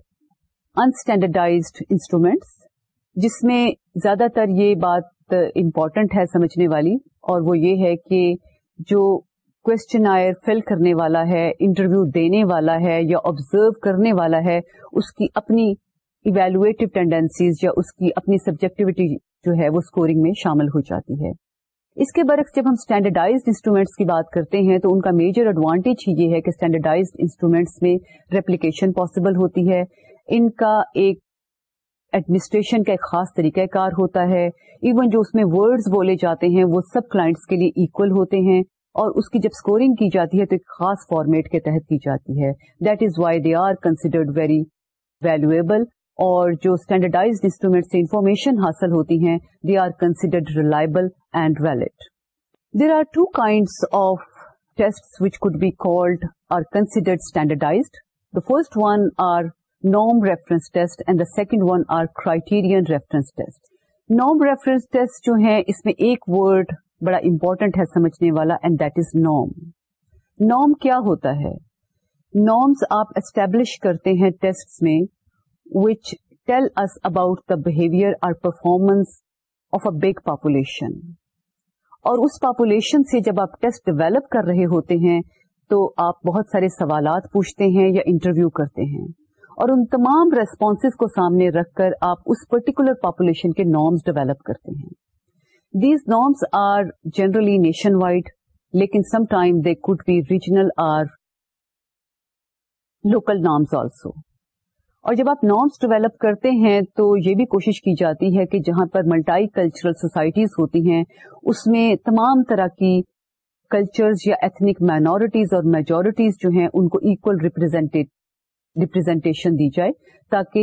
unstandardized instruments جس میں زیادہ تر یہ بات important ہے سمجھنے والی اور وہ یہ ہے کہ جو کوشچن آئر فل کرنے والا ہے انٹرویو دینے والا ہے یا آبزرو کرنے والا ہے اس کی اپنی ایویلویٹو ٹینڈینسیز یا اس کی اپنی سبجیکٹوٹی جو ہے وہ اسکورنگ میں شامل ہو جاتی ہے اس کے برعکس جب ہم اسٹینڈرڈائز انسٹرومینٹس کی بات کرتے ہیں تو ان کا میجر ایڈوانٹیج ہی یہ ہے کہ اسٹینڈرڈائز انسٹرومینٹس میں ریپلیکیشن پاسبل ہوتی ہے ان کا ایک ایڈمنسٹریشن کا ایک خاص طریقہ کار ہوتا ہے ایون جو اس میں ورڈز بولے جاتے ہیں وہ سب کلائنٹس کے لیے ایکول ہوتے ہیں اور اس کی جب اسکورنگ کی جاتی ہے تو ایک خاص فارمیٹ کے تحت کی جاتی ہے that is why they are considered very valuable اور جو اسٹینڈرڈائز انسٹرومینٹ سے انفارمیشن حاصل ہوتی ہیں they are considered reliable and valid there are two kinds of test which could be called or considered standardize the first one are norm reference test and the second one are criterion reference test norm reference test جو ہے اس میں ایک word بڑا important ہے سمجھنے والا and that is norm norm کیا ہوتا ہے نارمس آپ اسٹیبلش کرتے ہیں ٹیسٹ میں which tell us about the behaviour اور performance of a big population اور اس پاپولیشن سے جب آپ ٹیسٹ ڈیولپ کر رہے ہوتے ہیں تو آپ بہت سارے سوالات پوچھتے ہیں یا انٹرویو کرتے ہیں اور ان تمام ریسپونس کو سامنے رکھ کر آپ اس پرٹیکولر پاپولیشن کے نارمس ڈیویلپ کرتے ہیں these norms are generally nationwide لیکن some time they be regional or local norms also اور جب آپ نارمس ڈیولپ کرتے ہیں تو یہ بھی کوشش کی جاتی ہے کہ جہاں پر ملٹائی کلچرل سوسائٹیز ہوتی ہیں اس میں تمام طرح کی کلچرز یا ایتھنک مائنورٹیز اور میجورٹیز جو ہیں ان کو ایکول ریپرزینٹیشن دی جائے تاکہ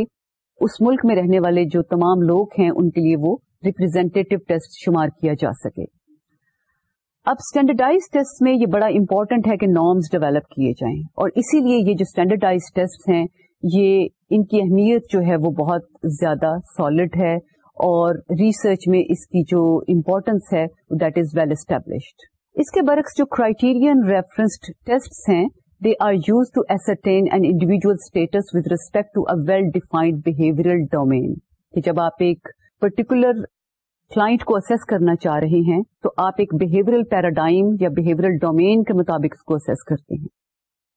اس ملک میں رہنے والے جو تمام لوگ ہیں ان کے لیے وہ ریپرزینٹیو ٹیسٹ شمار کیا جا سکے اب اسٹینڈرڈائز ٹیسٹ میں یہ بڑا امپورٹنٹ ہے کہ نارمس ڈیولپ کیے جائیں اور اسی لیے یہ جو اسٹینڈرڈائز ٹیسٹ ہیں یہ ان کی اہمیت جو ہے وہ بہت زیادہ سالڈ ہے اور ریسرچ میں اس کی جو امپورٹینس ہے دیٹ از ویل اسٹیبلشڈ اس کے برعکس جو کرائیٹیرین ریفرنسڈ ٹیسٹ ہیں they are use to ascertain an individual status with respect to a well defined behaviour domain کہ جب آپ ایک پرٹیکولر کلائنٹ کو اسس کرنا چاہ رہے ہیں تو آپ ایک بہیویئر پیراڈائم یا بہیویئر ڈومین کے مطابق اس کو اسس کرتے ہیں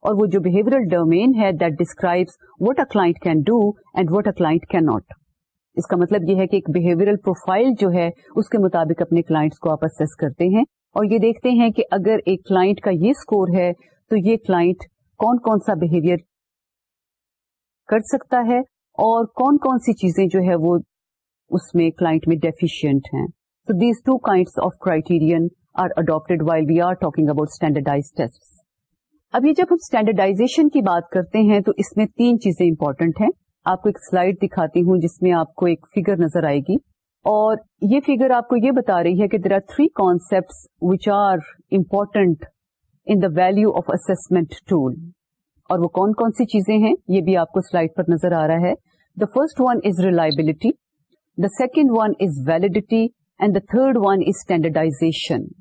اور وہ جو بہیورل ڈومین ہے that describe what a client can do and what can client اس کا مطلب یہ ہے کہ ایک بہیورل پروفائل جو ہے اس کے مطابق اپنے کلائنٹس کو آپ اسیس کرتے ہیں اور یہ دیکھتے ہیں کہ اگر ایک کلاٹ کا یہ اسکور ہے تو یہ کلاٹ کون کون سا بہیویئر کر سکتا ہے اور کون کون سی چیزیں جو ہے وہ اس میں کلاٹ میں ڈیفیشئنٹ ہیں these two kinds of criterion are adapted while we are talking about standardize test اب یہ جب ہم اسٹینڈرڈائزیشن کی بات کرتے ہیں تو اس میں تین چیزیں امپورٹنٹ ہیں آپ کو ایک سلائڈ دکھاتی ہوں جس میں آپ کو ایک فیگر نظر آئے گی اور یہ فیگر آپ کو یہ بتا رہی ہے کہ there are three concept which are important in the value of assessment tool اور وہ کون کون سی چیزیں ہیں یہ بھی آپ کو سلائڈ پر نظر آ رہا ہے the first one is reliability the second one is validity and the third one is standardization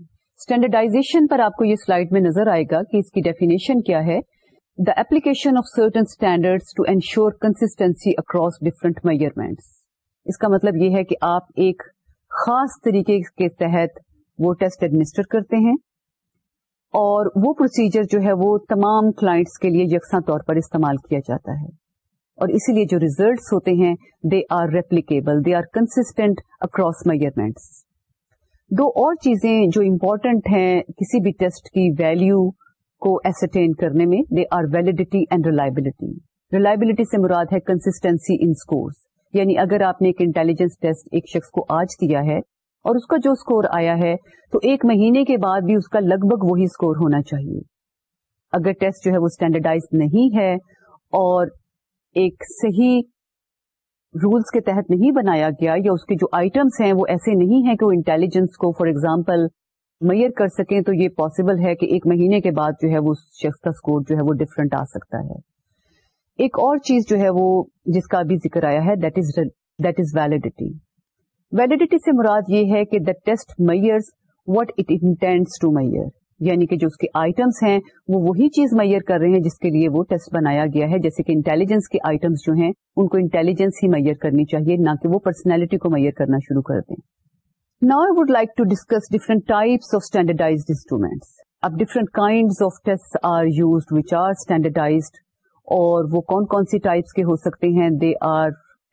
standardization پر آپ کو یہ سلائڈ میں نظر آئے گا کہ اس کی ڈیفینیشن کیا ہے the application of certain standard to ensure consistency across different measurements اس کا مطلب یہ ہے کہ آپ ایک خاص طریقے کے تحت وہ ٹیسٹ ایڈمنسٹر کرتے ہیں اور وہ پروسیجر جو ہے وہ تمام کلائنٹس کے لیے یکساں طور پر استعمال کیا جاتا ہے اور اسی لیے جو ریزلٹس ہوتے ہیں they are replicable they are consistent across measurements دو اور چیزیں جو امپورٹنٹ ہیں کسی بھی ٹیسٹ کی ویلو کو ایسرٹین کرنے میں they are validity and reliability reliability سے مراد ہے کنسٹینسی اسکورس یعنی اگر آپ نے ایک انٹیلیجنس ٹیسٹ ایک شخص کو آج دیا ہے اور اس کا جو اسکور آیا ہے تو ایک مہینے کے بعد بھی اس کا لگ بھگ وہی اسکور ہونا چاہیے اگر ٹیسٹ جو ہے وہ اسٹینڈرڈائز نہیں ہے اور ایک صحیح رولس کے تحت نہیں بنایا گیا یا اس کے جو آئٹمس ہیں وہ ایسے نہیں ہیں کہ وہ انٹیلیجنس کو فار ایگزامپل میئر کر سکیں تو یہ پاسبل ہے کہ ایک مہینے کے بعد جو ہے وہ شخص کا اسکور جو ہے وہ ڈفرینٹ آ سکتا ہے ایک اور چیز جو ہے وہ جس کا بھی ذکر آیا ہے دیٹ از ویلڈیٹی ویلڈیٹی سے مراد یہ ہے کہ the test measures what it intends to measure یعنی کہ جو اس کے آئٹمس ہیں وہ وہی چیز میئر کر رہے ہیں جس کے لیے وہ ٹیسٹ بنایا گیا ہے جیسے کہ انٹیلیجنس کے آئٹمس جو ہیں ان کو انٹیلیجنس ہی میئر کرنی چاہیے نہ کہ وہ پرسنالٹی کو میئر کرنا شروع کر دیں نا I would like to discuss different types of standardize instruments اب different kind of test are used which are standardized اور وہ کون کون سی ٹائپس کے ہو سکتے ہیں they are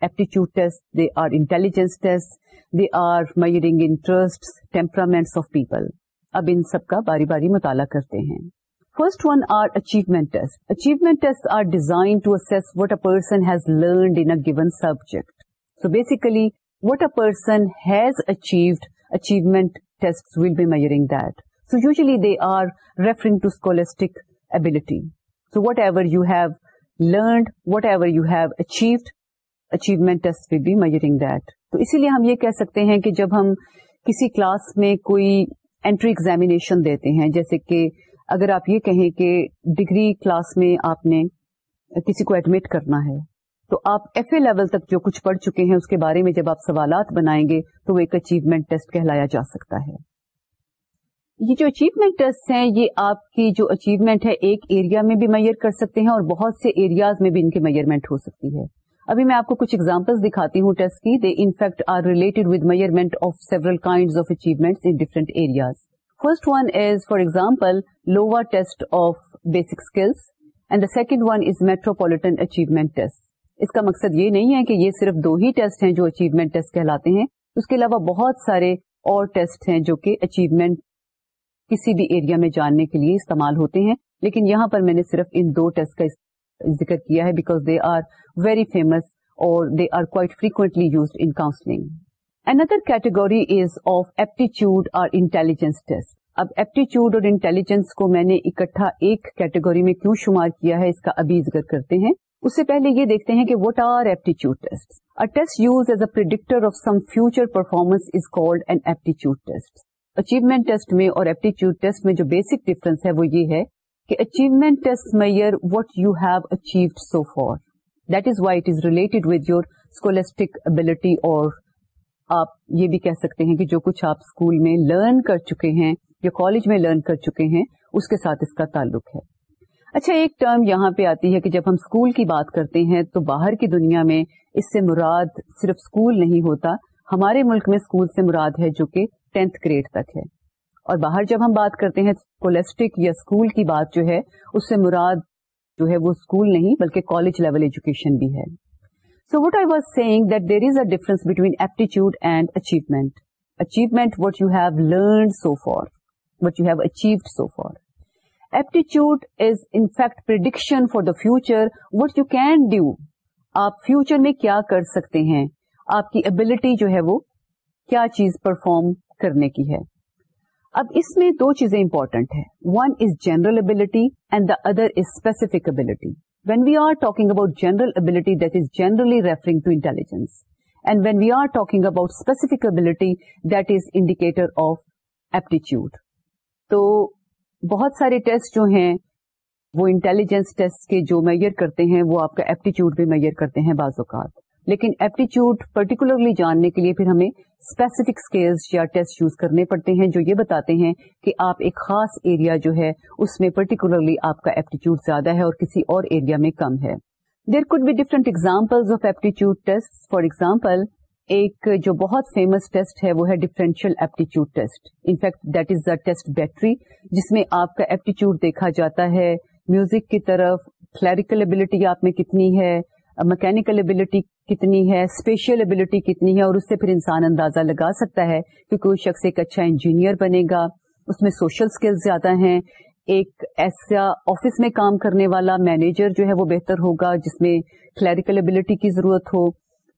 aptitude test they are intelligence test they are measuring interest temperaments of people اب ان سب کا باری باری مطالعہ کرتے ہیں first one are achievement achievement test test are design to assess what a person has learned in given subject so basically what a person has achieved achievement test will be measuring that so usually they are referring to scholastic ability so what ever you have learned whatever you have achieved achievement test will be measuring that تو اسی لیے ہم یہ کہہ سکتے ہیں کہ جب ہم کسی کلاس میں کوئی انٹری ایگزامیشن دیتے ہیں جیسے کہ اگر آپ یہ کہیں کہ ڈگری کلاس میں آپ نے کسی کو ایڈمٹ کرنا ہے تو آپ ایف اے لیول تک جو کچھ پڑھ چکے ہیں اس کے بارے میں جب آپ سوالات بنائیں گے تو وہ ایک اچیومنٹ ٹیسٹ کہلایا جا سکتا ہے یہ جو اچیومنٹ ٹیسٹ ہیں یہ آپ کی جو اچیومنٹ ہے ایک ایریا میں بھی میئر کر سکتے ہیں اور بہت سے ایریاز میں بھی ان کی میئرمنٹ ہو سکتی ہے ابھی میں آپ کو کچھ ایگزامپل دکھاتی ہوں ٹیسٹ کی they are related with measurement of of several kind achievement in different areas first one is for example Iowa test of basic skills and the second one is metropolitan achievement test اس کا مقصد یہ نہیں ہے کہ یہ صرف دو ہی test ہیں جو اچیومنٹ ٹیسٹ کہلاتے ہیں اس کے علاوہ بہت سارے اور ٹیسٹ ہیں جو کہ اچیومنٹ کسی بھی ایریا میں جاننے کے لیے استعمال ہوتے ہیں لیکن یہاں پر میں نے صرف ان دو ٹیسٹ کا ذکر کیا ہے because they are very famous اور they are quite frequently use in counselling another category is of aptitude اور انٹیلیجنس ٹیسٹ اب ایپٹیچیوڈ اور انٹیلیجنس کو میں نے اکٹھا ایک کیٹیگوری میں کیوں شمار کیا ہے اس کا ابھی ذکر کرتے ہیں اس سے پہلے یہ دیکھتے ہیں کہ what are aptitude test use as a of some future performance could an aptitude test achievement test میں اور ایپٹیچیوڈ ٹیسٹ میں جو بیسک ڈفرنس ہے وہ یہ ہے کہ test measure what you have achieved so far that is why it your scholastic ability اور آپ یہ بھی کہہ سکتے ہیں کہ جو کچھ آپ اسکول میں لرن کر چکے ہیں یا کالج میں لرن کر چکے ہیں اس کے ساتھ اس کا تعلق ہے اچھا ایک ٹرم یہاں پہ آتی ہے کہ جب ہم اسکول کی بات کرتے ہیں تو باہر کی دنیا میں اس سے مراد صرف اسکول نہیں ہوتا ہمارے ملک میں اسکول سے مراد ہے جو کہ ٹینتھ گریڈ تک ہے اور باہر جب ہم بات کرتے ہیں کولیسٹک یا اسکول کی بات جو ہے اس سے مراد جو ہے وہ اسکول نہیں بلکہ کالج لیول ایجوکیشن بھی ہے so what I was seeing that there is a difference between aptitude and achievement achievement what you have learn so far what you have achieved so far aptitude is in fact prediction for the future what you can do آپ future میں کیا کر سکتے ہیں آپ کی ability جو ہے وہ کیا چیز پرفارم کرنے کی ہے اب اس میں دو چیزیں امپورٹنٹ ہیں one is general ability and the other is specific ability when we are talking about general ability that is generally referring to intelligence and when we are talking about specific ability that is indicator of aptitude تو بہت سارے test جو ہیں وہ intelligence test کے جو measure کرتے ہیں وہ آپ کا ایپٹیچیوڈ بھی میئر کرتے ہیں بعض اوقات لیکن ایپٹیچیوڈ پرٹیکولرلی جاننے کے لیے پھر ہمیں اسپیسیفک اسکیلز یا ٹیسٹ یوز کرنے پڑتے ہیں جو یہ بتاتے ہیں کہ آپ ایک خاص ایریا جو ہے اس میں پرٹیکولرلی آپ کا ایپٹیچیوڈ زیادہ ہے اور کسی اور ایریا میں کم ہے there could be different example of aptitude test for example ایک جو بہت فیمس ٹیسٹ ہے وہ ہے differential aptitude test in fact that is the test battery جس میں آپ کا ایپٹیچیوڈ دیکھا جاتا ہے میوزک کی طرف کلیریکل ابلٹی آپ میں کتنی ہے مکینکل ابلٹی کتنی ہے اسپیشل ابلیٹی کتنی ہے اور اس سے پھر انسان اندازہ لگا سکتا ہے کہ کوئی شخص ایک اچھا انجینئر بنے گا اس میں سوشل اسکلز زیادہ ہیں ایک ایسا آفس میں کام کرنے والا مینیجر جو ہے وہ بہتر ہوگا جس میں کلیریکل ابلیٹی کی ضرورت ہو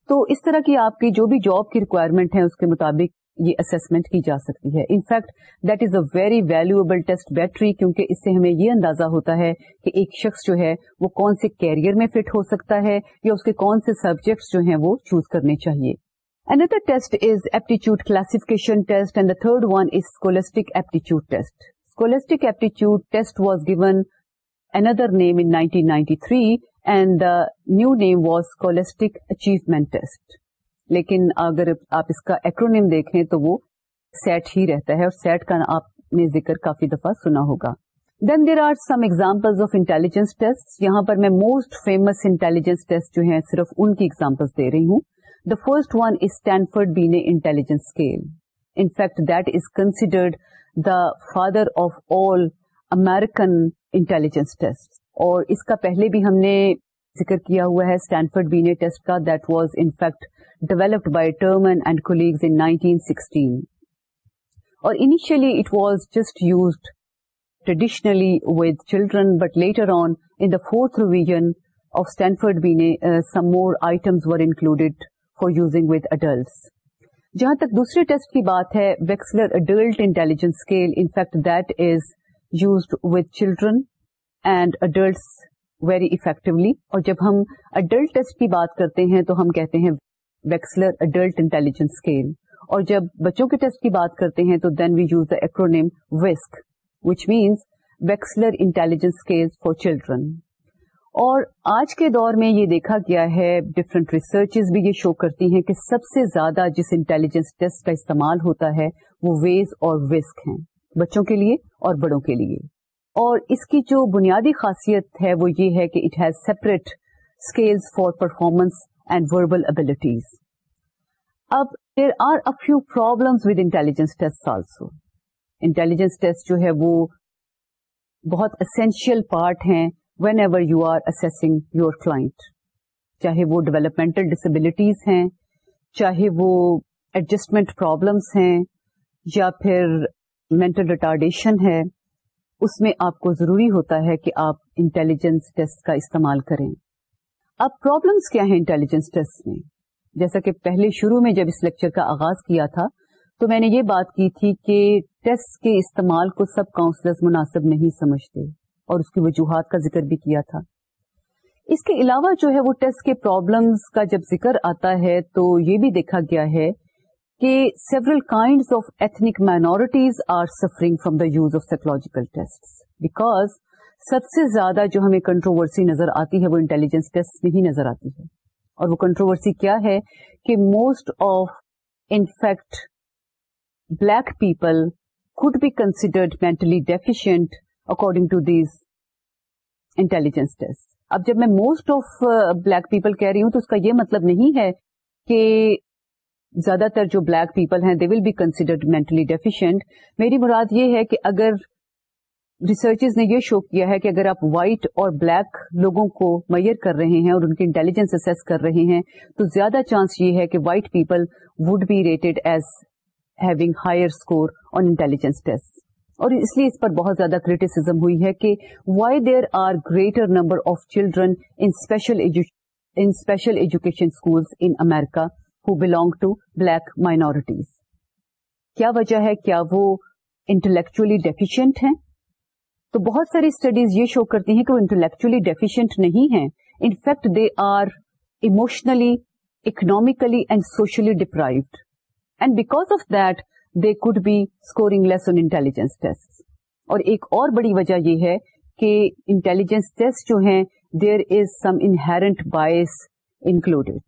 تو اس طرح کی آپ کی جو بھی جاب کی ریکوائرمنٹ ہے اس کے مطابق یہ اسسمنٹ کی جا سکتی ہے in fact that is a very valuable test battery کیونکہ اس سے ہمیں یہ اندازہ ہوتا ہے کہ ایک شخص جو ہے وہ کون سے کیریئر میں فٹ ہو سکتا ہے یا اس کے کون سے سبجیکٹس جو ہیں وہ چوز کرنے چاہیے the test is aptitude classification test third one is test aptitude test was given ninety three and the new name was scholastic achievement test لیکن اگر آپ اس کا ایکرونیم دیکھیں تو وہ سیٹ ہی رہتا ہے اور سیٹ کا آپ نے ذکر کافی دفعہ سنا ہوگا then there are some example of intelligence test یہاں پر میں موسٹ فیمس انٹیلیجنس ٹیسٹ جو ہیں صرف ان کی ایگزامپل دے رہی ہوں the first one is Stanford Binet intelligence scale in fact that is considered the father of all American intelligence test اور اس کا پہلے بھی ہم نے ذکر کیا ہوا ہے اسٹینفرڈ بینے ٹیسٹ کا that was in fact developed by Terman and colleagues in 1916 اور it was just used traditionally with children but later on in the fourth revision of Stanford Binet some more items included for using with adults جہاں تک دوسرے test کی بات ہے Wechsler adult intelligence scale in fact that is used with children and adults very effectively اور جب ہم adult test کی بات کرتے ہیں تو ہم کہتے ہیں ویکسلر اڈلٹ انٹیلیجنس اسکیل اور جب بچوں کے ٹیسٹ کی بات کرتے ہیں تو then we use the acronym Vesak which means Wechsler intelligence scale for children اور آج کے دور میں یہ دیکھا گیا ہے ڈفرینٹ ریسرچ بھی یہ شو کرتی ہیں کہ سب سے زیادہ جس انٹیلیجنس ٹیسٹ کا استعمال ہوتا ہے وہ ویز اور وسک ہیں بچوں کے لیے اور بڑوں کے لیے اور اس کی جو بنیادی خاصیت ہے وہ یہ ہے کہ it has separate scales for performance and verbal abilities اب there are few problem with intelligence test also intelligence test جو ہے وہ بہت اسینشیل پارٹ ہیں whenever you are your client چاہے وہ ڈیولپمنٹل ڈسبلٹیز ہیں چاہے وہ ایڈجسٹمنٹ پرابلمس ہیں یا پھر مینٹل ریٹارڈیشن ہے اس میں آپ کو ضروری ہوتا ہے کہ آپ انٹیلیجنس ٹیسٹ کا استعمال کریں اب پرابلمس کیا ہیں انٹیلیجنس ٹیسٹ میں جیسا کہ پہلے شروع میں جب اس لیکچر کا آغاز کیا تھا تو میں نے یہ بات کی تھی کہ ٹیسٹ کے استعمال کو سب کاؤنسلرز مناسب نہیں سمجھتے اور اس کی وجوہات کا ذکر بھی کیا تھا اس کے علاوہ جو ہے وہ ٹیسٹ کے پرابلمس کا جب ذکر آتا ہے تو یہ بھی دیکھا گیا ہے کہ several kind of minorities are are suffering from the use of psychological because سب سے زیادہ جو ہمیں کنٹروورسی نظر آتی ہے وہ انٹیلیجنس ٹیسٹ میں ہی نظر آتی ہے اور وہ کنٹروورسی کیا ہے کہ most of in fact black people could be considered mentally deficient according to these intelligence test اب جب میں موسٹ آف بلیک پیپل کہہ رہی ہوں تو اس کا یہ مطلب نہیں ہے کہ زیادہ تر جو بلیک پیپل ہیں they will be considered mentally deficient میری مراد یہ ہے کہ اگر ریسرچ نے یہ شو کیا ہے کہ اگر آپ وائٹ اور بلیک لوگوں کو میئر کر رہے ہیں اور ان کی انٹیلیجنس اسیس کر رہے ہیں تو زیادہ چانس یہ ہے کہ white people would be rated as having higher score on intelligence test اور اس لیے اس پر بہت زیادہ کریٹیسم ہوئی ہے کہ why there are greater number of children in special education schools in America who belong to black minorities کیا وجہ ہے کیا وہ انٹلیکچولی ڈیفیشئنٹ ہیں تو بہت ساری اسٹڈیز یہ شو کرتی ہیں کہ وہ انٹلیکچولی ڈیفیشینٹ نہیں ہیں in fact they are emotionally economically and socially deprived and because of that they could be scoring less on intelligence test اور ایک اور بڑی وجہ یہ ہے کہ انٹیلیجنس ٹیسٹ جو ہیں there is some inherent bias included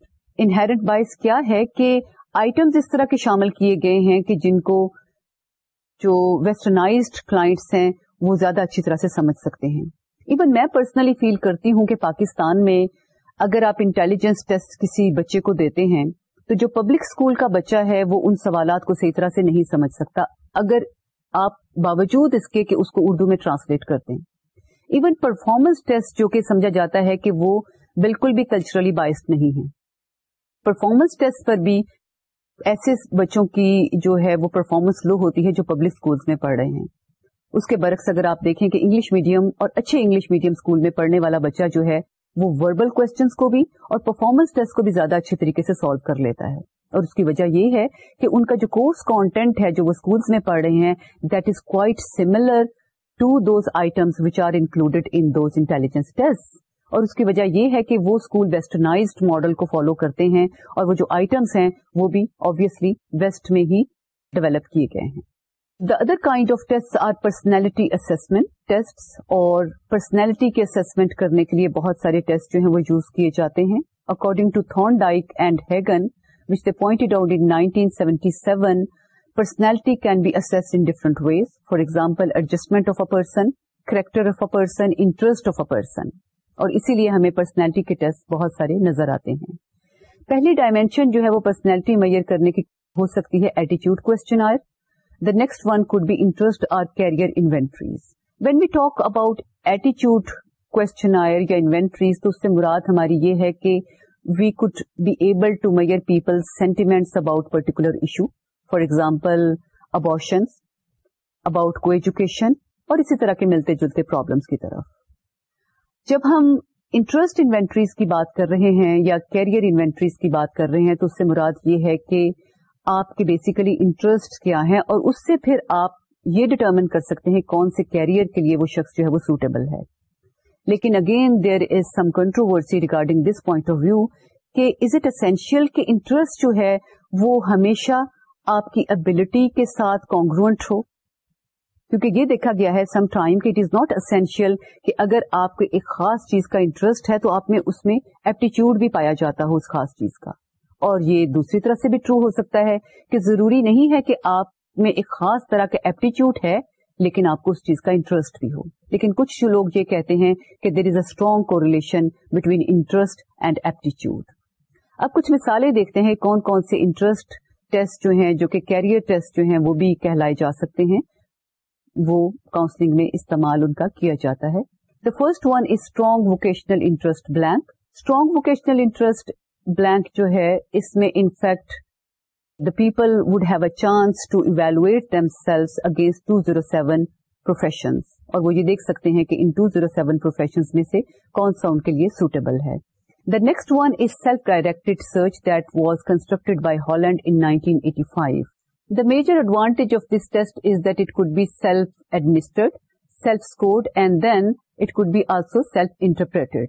inherent bias کیا ہے کہ آئٹمس اس طرح کے شامل کیے گئے ہیں کہ جن کو جو ویسٹرنائزڈ کلائنٹس ہیں وہ زیادہ اچھی طرح سے سمجھ سکتے ہیں ایون میں پرسنلی فیل کرتی ہوں کہ پاکستان میں اگر آپ انٹیلیجنس ٹیسٹ کسی بچے کو دیتے ہیں تو جو پبلک اسکول کا بچہ ہے وہ ان سوالات کو صحیح طرح سے نہیں سمجھ سکتا اگر آپ باوجود اس کے کہ اس کو اردو میں ٹرانسلیٹ کرتے ایون پرفارمنس ٹیسٹ جو کہ سمجھا جاتا ہے کہ وہ بالکل بھی کلچرلی بائسڈ نہیں ہے پرفارمنس ٹیسٹ پر بھی ایسے بچوں کی جو ہے وہ پرفارمنس لو ہوتی ہے جو پبلک اسکولس میں پڑھ رہے ہیں اس کے برعکس اگر آپ دیکھیں کہ انگلش میڈیم اور اچھے انگلش میڈیم اسکول میں پڑھنے والا بچہ جو ہے وہ وربل کوشچنس کو بھی اور پرفارمنس ٹیسٹ کو بھی زیادہ اچھے طریقے سے سالو کر لیتا ہے اور اس کی وجہ یہ ہے کہ ان کا جو کورس کانٹینٹ ہے جو وہ اسکولس میں پڑھ رہے ہیں that is quite similar to those items which are included in those intelligence test اور اس کی وجہ یہ ہے کہ وہ اسکول ویسٹرنائزڈ ماڈل کو فالو کرتے ہیں اور وہ جو آئٹمس ہیں وہ بھی آبیسلی ویسٹ میں ہی ڈیولپ کیے گئے ہیں the other kind of test are personality assessment test اور پرسنالٹی کے اسسمنٹ کرنے کے لیے بہت سارے ٹیسٹ جو ہیں وہ یوز کیے جاتے ہیں according to Thorndike and Hagen which they point out in seventy seven personality can be in different ways for example adjustment of a person character of a person interest of a person اور اسی لیے ہمیں personality کے test بہت سارے نظر آتے ہیں پہلی ڈائمینشن جو ہے وہ پرسنالٹی میئر کرنے کی ہو سکتی ہے ایٹیچیوڈ دا next one could be interest or career inventories when we talk about ایٹیچیوڈ یا انوینٹریز تو اس سے مراد ہماری یہ ہے کہ we could be able to measure people sentiment about particular issue for example abortions about کو ایجوکیشن اور اسی طرح کے ملتے جلتے پرابلمس کی طرف جب ہم انٹرسٹ انوینٹریز کی بات کر رہے ہیں یا کیریئر انوینٹریز کی بات کر رہے ہیں تو اس سے مراد یہ ہے کہ آپ کے بیسیکلی انٹرسٹ کیا ہیں اور اس سے پھر آپ یہ ڈٹرمن کر سکتے ہیں کون سے کیریئر کے لیے وہ شخص جو ہے وہ سوٹیبل ہے لیکن again there is some controversy regarding this point of view کہ از اٹ اسینشیل کہ انٹرسٹ جو ہے وہ ہمیشہ آپ کی ابلٹی کے ساتھ کانگروئنٹ ہو کیونکہ یہ دیکھا گیا ہے سم ٹائم کہ اٹ از ناٹ اسینشیل کہ اگر آپ کو ایک خاص چیز کا انٹرسٹ ہے تو آپ میں اس میں ایپٹیچیوڈ بھی پایا جاتا ہو اس خاص چیز کا اور یہ دوسری طرح سے بھی ٹرو ہو سکتا ہے کہ ضروری نہیں ہے کہ آپ میں ایک خاص طرح کا ایپٹیچیوڈ ہے لیکن آپ کو اس چیز کا انٹرسٹ بھی ہو لیکن کچھ لوگ یہ کہتے ہیں کہ there is a strong correlation between interest and aptitude اب کچھ مثالیں دیکھتے ہیں کون کون سے انٹرسٹ ٹیسٹ جو ہیں جو کہ کیریئر ٹیسٹ جو ہیں وہ بھی کہلائے جا سکتے ہیں وہ کاؤنسلنگ میں استعمال ان کا کیا جاتا ہے the first one is strong vocational interest blank strong vocational interest blank جو ہے اس میں in fact the people would have a chance to evaluate them self against two zero seven professions اور وہ یہ دیکھ سکتے ہیں کہ ان ٹو زیرو سیون پروفیشنس میں سے کون سا ان کے لیے سوٹیبل ہے the next one is self direct search that was constructed by Holland in nineteen eighty five The major advantage of this test is that it could be self-administered, self-scored and then it could be also self-interpreted.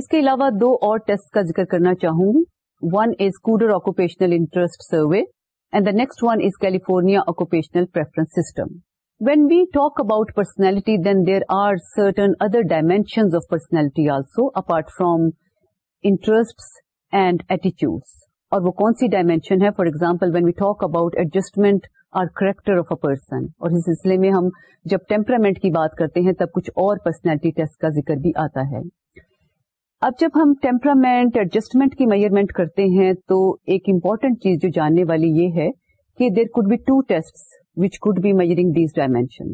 اس کے علاوہ دو اور test کا ذکر کرنا چاہوں گی one is Kuder occupational interest survey and the next one is California occupational preference system when we talk about personality then there are certain other dimensions of personality also apart from interest and attitudes اور وہ کون سی dimension ہے for example when we talk about adjustment or character of a person اور اس سلسلے میں ہم جب ٹیمپرامنٹ کی بات کرتے ہیں تب کچھ اور پرسنالٹی ٹیسٹ کا ذکر بھی آتا ہے اب جب ہم ٹیمپرامنٹ ایڈجسٹمنٹ کی میئرمنٹ کرتے ہیں تو ایک امپورٹنٹ چیز جو جاننے والی یہ ہے کہ there could be two test which could be measuring these dimension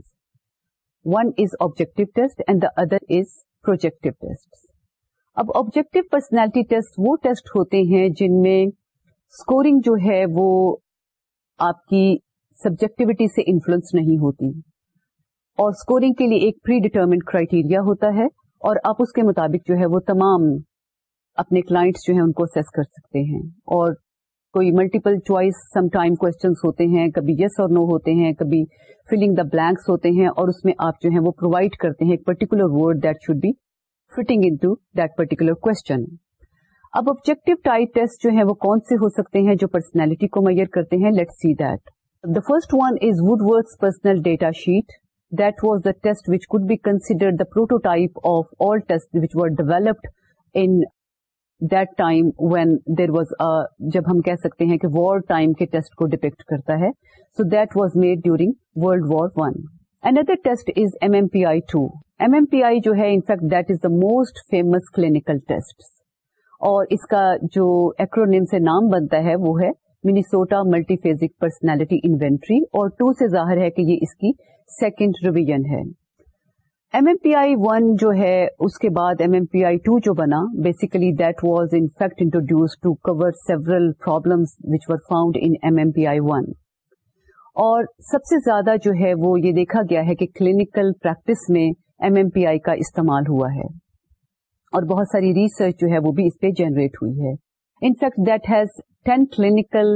one is objective test and the other is projective test اب آبجیکٹو پرسنالٹی ٹیسٹ وہ ٹیسٹ ہوتے ہیں جن میں اسکورنگ جو ہے وہ آپ کی سبجیکٹیوٹی سے انفلوئنس نہیں ہوتی اور اسکورنگ کے لیے ایک پری ڈیٹرمنٹ کرائیٹیریا ہوتا ہے اور آپ اس کے مطابق جو ہے وہ تمام اپنے کلائنٹس جو ہے ان کو اسیس کر سکتے ہیں اور کوئی multiple choice some time questions ہوتے ہیں کبھی یس اور نو ہوتے ہیں کبھی فلنگ دا بلینکس ہوتے ہیں اور اس میں آپ جو ہے وہ پرووائڈ کرتے ہیں ایک particular word that should be fitting into that particular question اب آبجیکٹو ٹائپ ٹیسٹ جو ہیں وہ کون سے ہو سکتے ہیں جو پرسنالٹی کو میئر کرتے ہیں let see that the first one is Woodworth's personal data sheet that was the test which could be consider the prototype of all test which were developed in that time when there was جب ہم کہہ سکتے ہیں کہ war time کے test کو depict کرتا ہے so that was made during world war one and other test is M M P I two M M P I جو ہے in fact that is the most famous clinical test اور اس کا جو acronym سے نام بنتا ہے وہ ہے Minnesota multiphasic personality inventory اور ٹو سے ظاہر ہے کہ یہ اس کی سیکنڈ ریویژن ہے M M P I one جو ہے اس کے بعد M M P I two جو بنا basically that was in fact introduce to cover several problem which were found in M M P I one اور سب سے زیادہ جو ہے وہ یہ دیکھا گیا ہے کہ کلینکل پریکٹس میں ایم ایم پی آئی کا استعمال ہوا ہے اور بہت ساری ریسرچ جو ہے وہ بھی اس پہ جنریٹ ہوئی ہے in fact that has ten clinical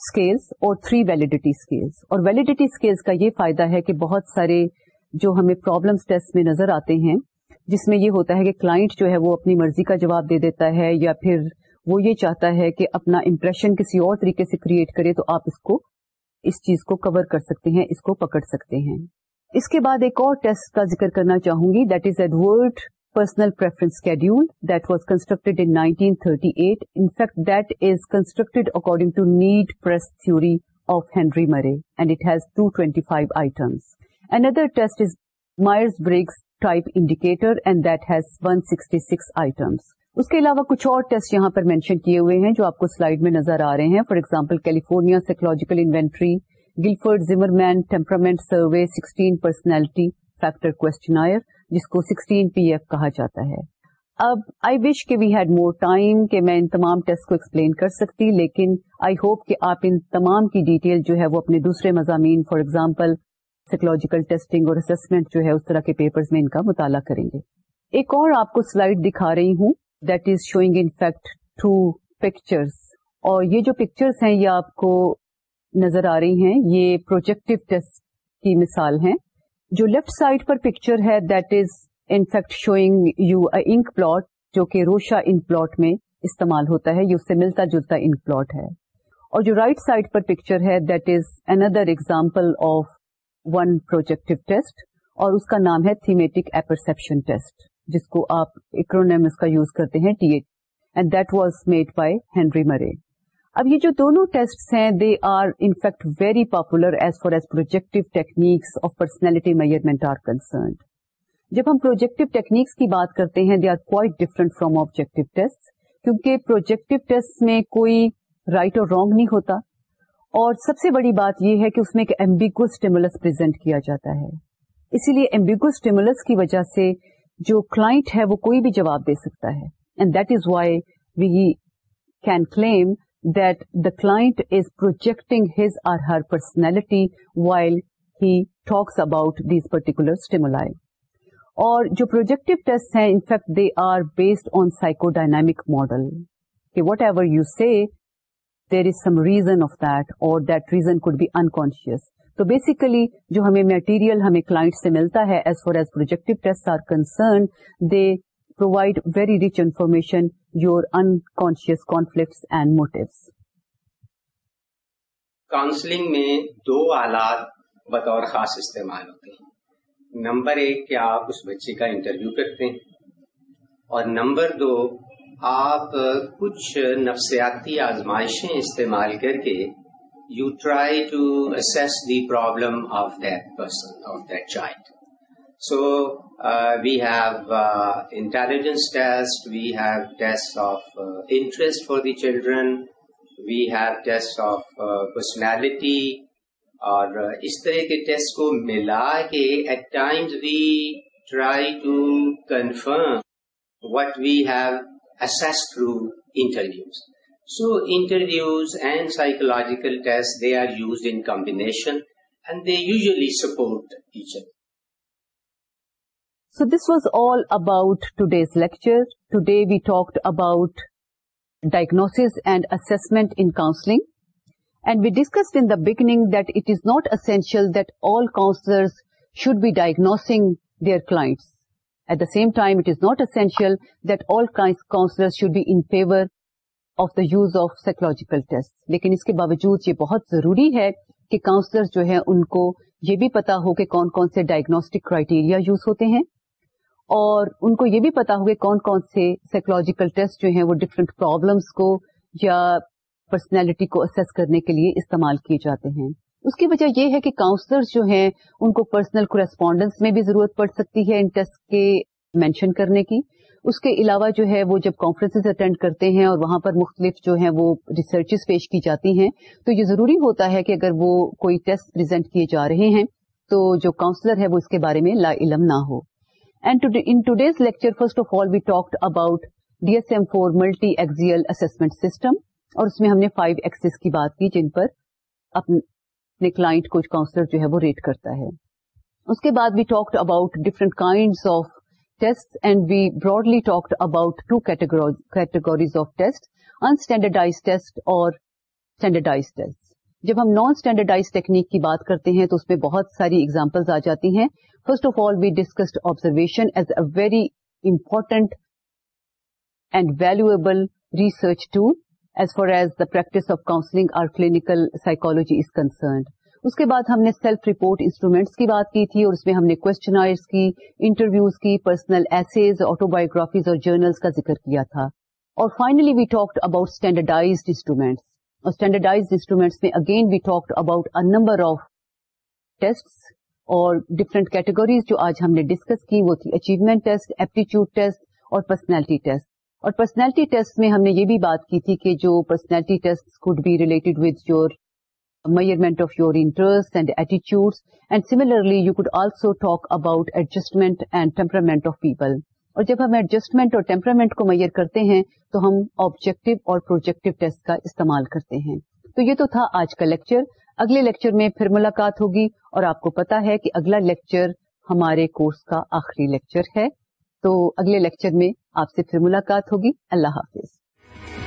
scales اور تھری ویلڈیٹی اسکیلس اور ویلڈیٹی اسکیلس کا یہ فائدہ ہے کہ بہت سارے جو ہمیں پرابلمس ٹیسٹ میں نظر آتے ہیں جس میں یہ ہوتا ہے کہ کلائنٹ جو ہے وہ اپنی مرضی کا جواب دے دیتا ہے یا پھر وہ یہ چاہتا ہے کہ اپنا امپریشن کسی اور طریقے سے کریٹ کرے تو آپ اس کو اس چیز کو کور کر سکتے ہیں اس کو پکڑ سکتے ہیں اس کے بعد ایک اور ٹیسٹ کا ذکر کرنا چاہوں گی that is Edward personal preference schedule that was constructed in 1938 in fact that is constructed according to need press theory of Henry Murray and it has 225 twenty five items and other test Myers Briggs type indicator and that has 166 sixty six items اس کے علاوہ کچھ اور test یہاں پر mention کیے ہوئے ہیں جو آپ کو سلائڈ میں نظر آ رہے ہیں for example California psychological inventory Guilford Zimmerman temperament survey sixteen personality factor questionnaire جس کو سکسٹین پی ایف کہا جاتا ہے اب آئی وش کے وی ہیڈ مور ٹائم کہ میں ان تمام ٹیسٹ کو ایکسپلین کر سکتی لیکن آئی ہوپ کہ آپ ان تمام کی ڈیٹیل جو ہے وہ اپنے دوسرے مضامین فار ایگزامپل سائیکولوجیکل ٹیسٹنگ اور اسسمنٹ جو ہے اس طرح کے پیپر میں ان کا مطالعہ کریں گے ایک اور آپ کو سلائڈ دکھا رہی ہوں that is showing in fact two pictures اور یہ جو پکچرس ہیں یہ آپ کو نظر آ رہی ہیں یہ پروجیکٹو ٹیسٹ کی مثال ہیں جو لیفٹ سائڈ پر پکچر ہے that is in fact showing you inkblot جو کہ روشا ان پلاٹ میں استعمال ہوتا ہے یہ اس سے ملتا جلتا ان پلاٹ ہے اور جو رائٹ right سائڈ پر پکچر ہے that is another example of one projective test اور اس کا نام ہے تھیمیٹک اپرسپشن ٹیسٹ جس کو آپ ایکمس کا یوز کرتے ہیں TAT and that was made by Henry Murray اب یہ جو دونوں ٹیسٹ ہیں they are in fact very popular as far as projective techniques of personality measurement are concerned جب ہم پروجیکٹو ٹیکنیکس کی بات کرتے ہیں they are quite different from objective test کیونکہ پروجیکٹو ٹیسٹ میں کوئی رائٹ اور رانگ نہیں ہوتا اور سب سے بڑی بات یہ ہے کہ اس میں ایک ایمبیگوس اسٹیمولس پرزینٹ کیا جاتا ہے اسی لیے اسٹیمولس کی وجہ سے جو کلائنٹ ہے وہ کوئی بھی جواب دے سکتا ہے and that is why we can claim the client is projecting his or her personality while he talks about these particular stimuli اور جو پروجیکٹو ٹیسٹ ہیں in fact they are based on psychodynamic model کہ whatever you see there is some reason of that اور that reason could be unconscious تو basically جو ہمیں material ہمیں client سے ملتا ہے as far as projective test are concern they provide very rich information your unconscious conflicts and motive counselling میں دو آلات بطور خاص استعمال ہوتے ہیں نمبر ایک کہ آپ اس بچے کا انٹرویو کرتے ہیں اور نمبر دو آپ کچھ نفسیاتی آزمائشیں استعمال کر کے you try to assess the problem of that person of that child so we have intelligence test we have test of interest for the children we have test of personality اور uh, اس طرح کے test کو ملا کے at times we try to confirm what we have assess through interviews so interviews and psychological test they are use in combination and they usually support teacher so this was all about today's lecture today we talk about diagnosis and assessment in counselling and we discuss in the beginning that it is not essential that all counsellors should be diagnosing their class at the same time it is not essential that all class counsellor should be in favour of the use of psychological test لیکن اس کے باوجود یہ بہت ضروری ہے کہ counsellor جو ہے ان کو یہ بھی پتا ہو کہ کون کون سے ڈائگنوسٹک کرائیٹیریا یوز ہوتے ہیں اور ان کو یہ بھی پتا ہوگا کون کون سے سائیکولوجیکل ٹیسٹ جو ہیں وہ ڈفرینٹ پرابلمس کو یا پرسنالٹی کو اسیس کرنے کے لیے استعمال کیے جاتے ہیں اس کی وجہ یہ ہے کہ کاؤنسلرس جو ہیں ان کو پرسنل کورسپونڈنس میں بھی ضرورت پڑ سکتی ہے ان ٹیسٹ کے مینشن کرنے کی اس کے علاوہ جو ہے وہ جب کانفرنسز اٹینڈ کرتے ہیں اور وہاں پر مختلف جو ہیں وہ ریسرچز پیش کی جاتی ہیں تو یہ ضروری ہوتا ہے کہ اگر وہ کوئی ٹیسٹ پرزینٹ کیے جا رہے ہیں تو جو کاؤنسلر ہے وہ اس کے بارے میں لا علم نہ ہو and in today's lecture first of all we talked about D S M four multiaxial assessment system اور اس میں ہم نے فائیو ایکسس کی بات کی جن پر اپنے کلائنٹ کو کاؤنسلر جو ہے وہ ریٹ کرتا ہے اس کے بعد we talked about different kind of test and we broadly talked about two categories of test unstandardized test اور اسٹینڈرڈائز ٹیسٹ جب ہم نان اسٹینڈرڈائز ٹیکنیک کی بات کرتے ہیں تو اس میں بہت ساری ایگزامپلز آ جاتی ہیں first of all we discussed observation as a very important and valuable research tool as far as the practice of counselling or clinical psychology is concerned اس کے بعد ہم نے سیلف رپورٹ انسٹرومینٹس کی بات کی تھی اور اس میں ہم نے کوشچنائرس کی انٹرویوز کی پرسنل ایسیز آٹو بایوگرافیز اور جرنلس کا ذکر کیا تھا اور finally we talk about standardise instruments standardise instruments میں again we talk about a number of test اور ڈفرنٹ کیٹیگریز جو آج ہم نے ڈسکس کی وہ تھی اچیومنٹ ٹیسٹ ایپٹیچیوڈ ٹیسٹ اور پرسنالٹی ٹیسٹ اور پرسنالٹی ٹیسٹ میں ہم نے یہ بھی بات کی تھی کہ جو personality test could be related with your measurement of your interest and ایٹیچیوڈ and similarly you could also talk about adjustment and temperament of people اور جب ہم ایڈجسٹمنٹ اور ٹیمپرامنٹ کو میئر کرتے ہیں تو ہم آبجیکٹو اور پروجیکٹو ٹیسٹ کا استعمال کرتے ہیں تو یہ تو تھا آج کا لیکچر اگلے لیکچر میں پھر ملاقات ہوگی اور آپ کو پتا ہے کہ اگلا لیکچر ہمارے کورس کا آخری لیکچر ہے تو اگلے لیکچر میں آپ سے پھر ملاقات ہوگی اللہ حافظ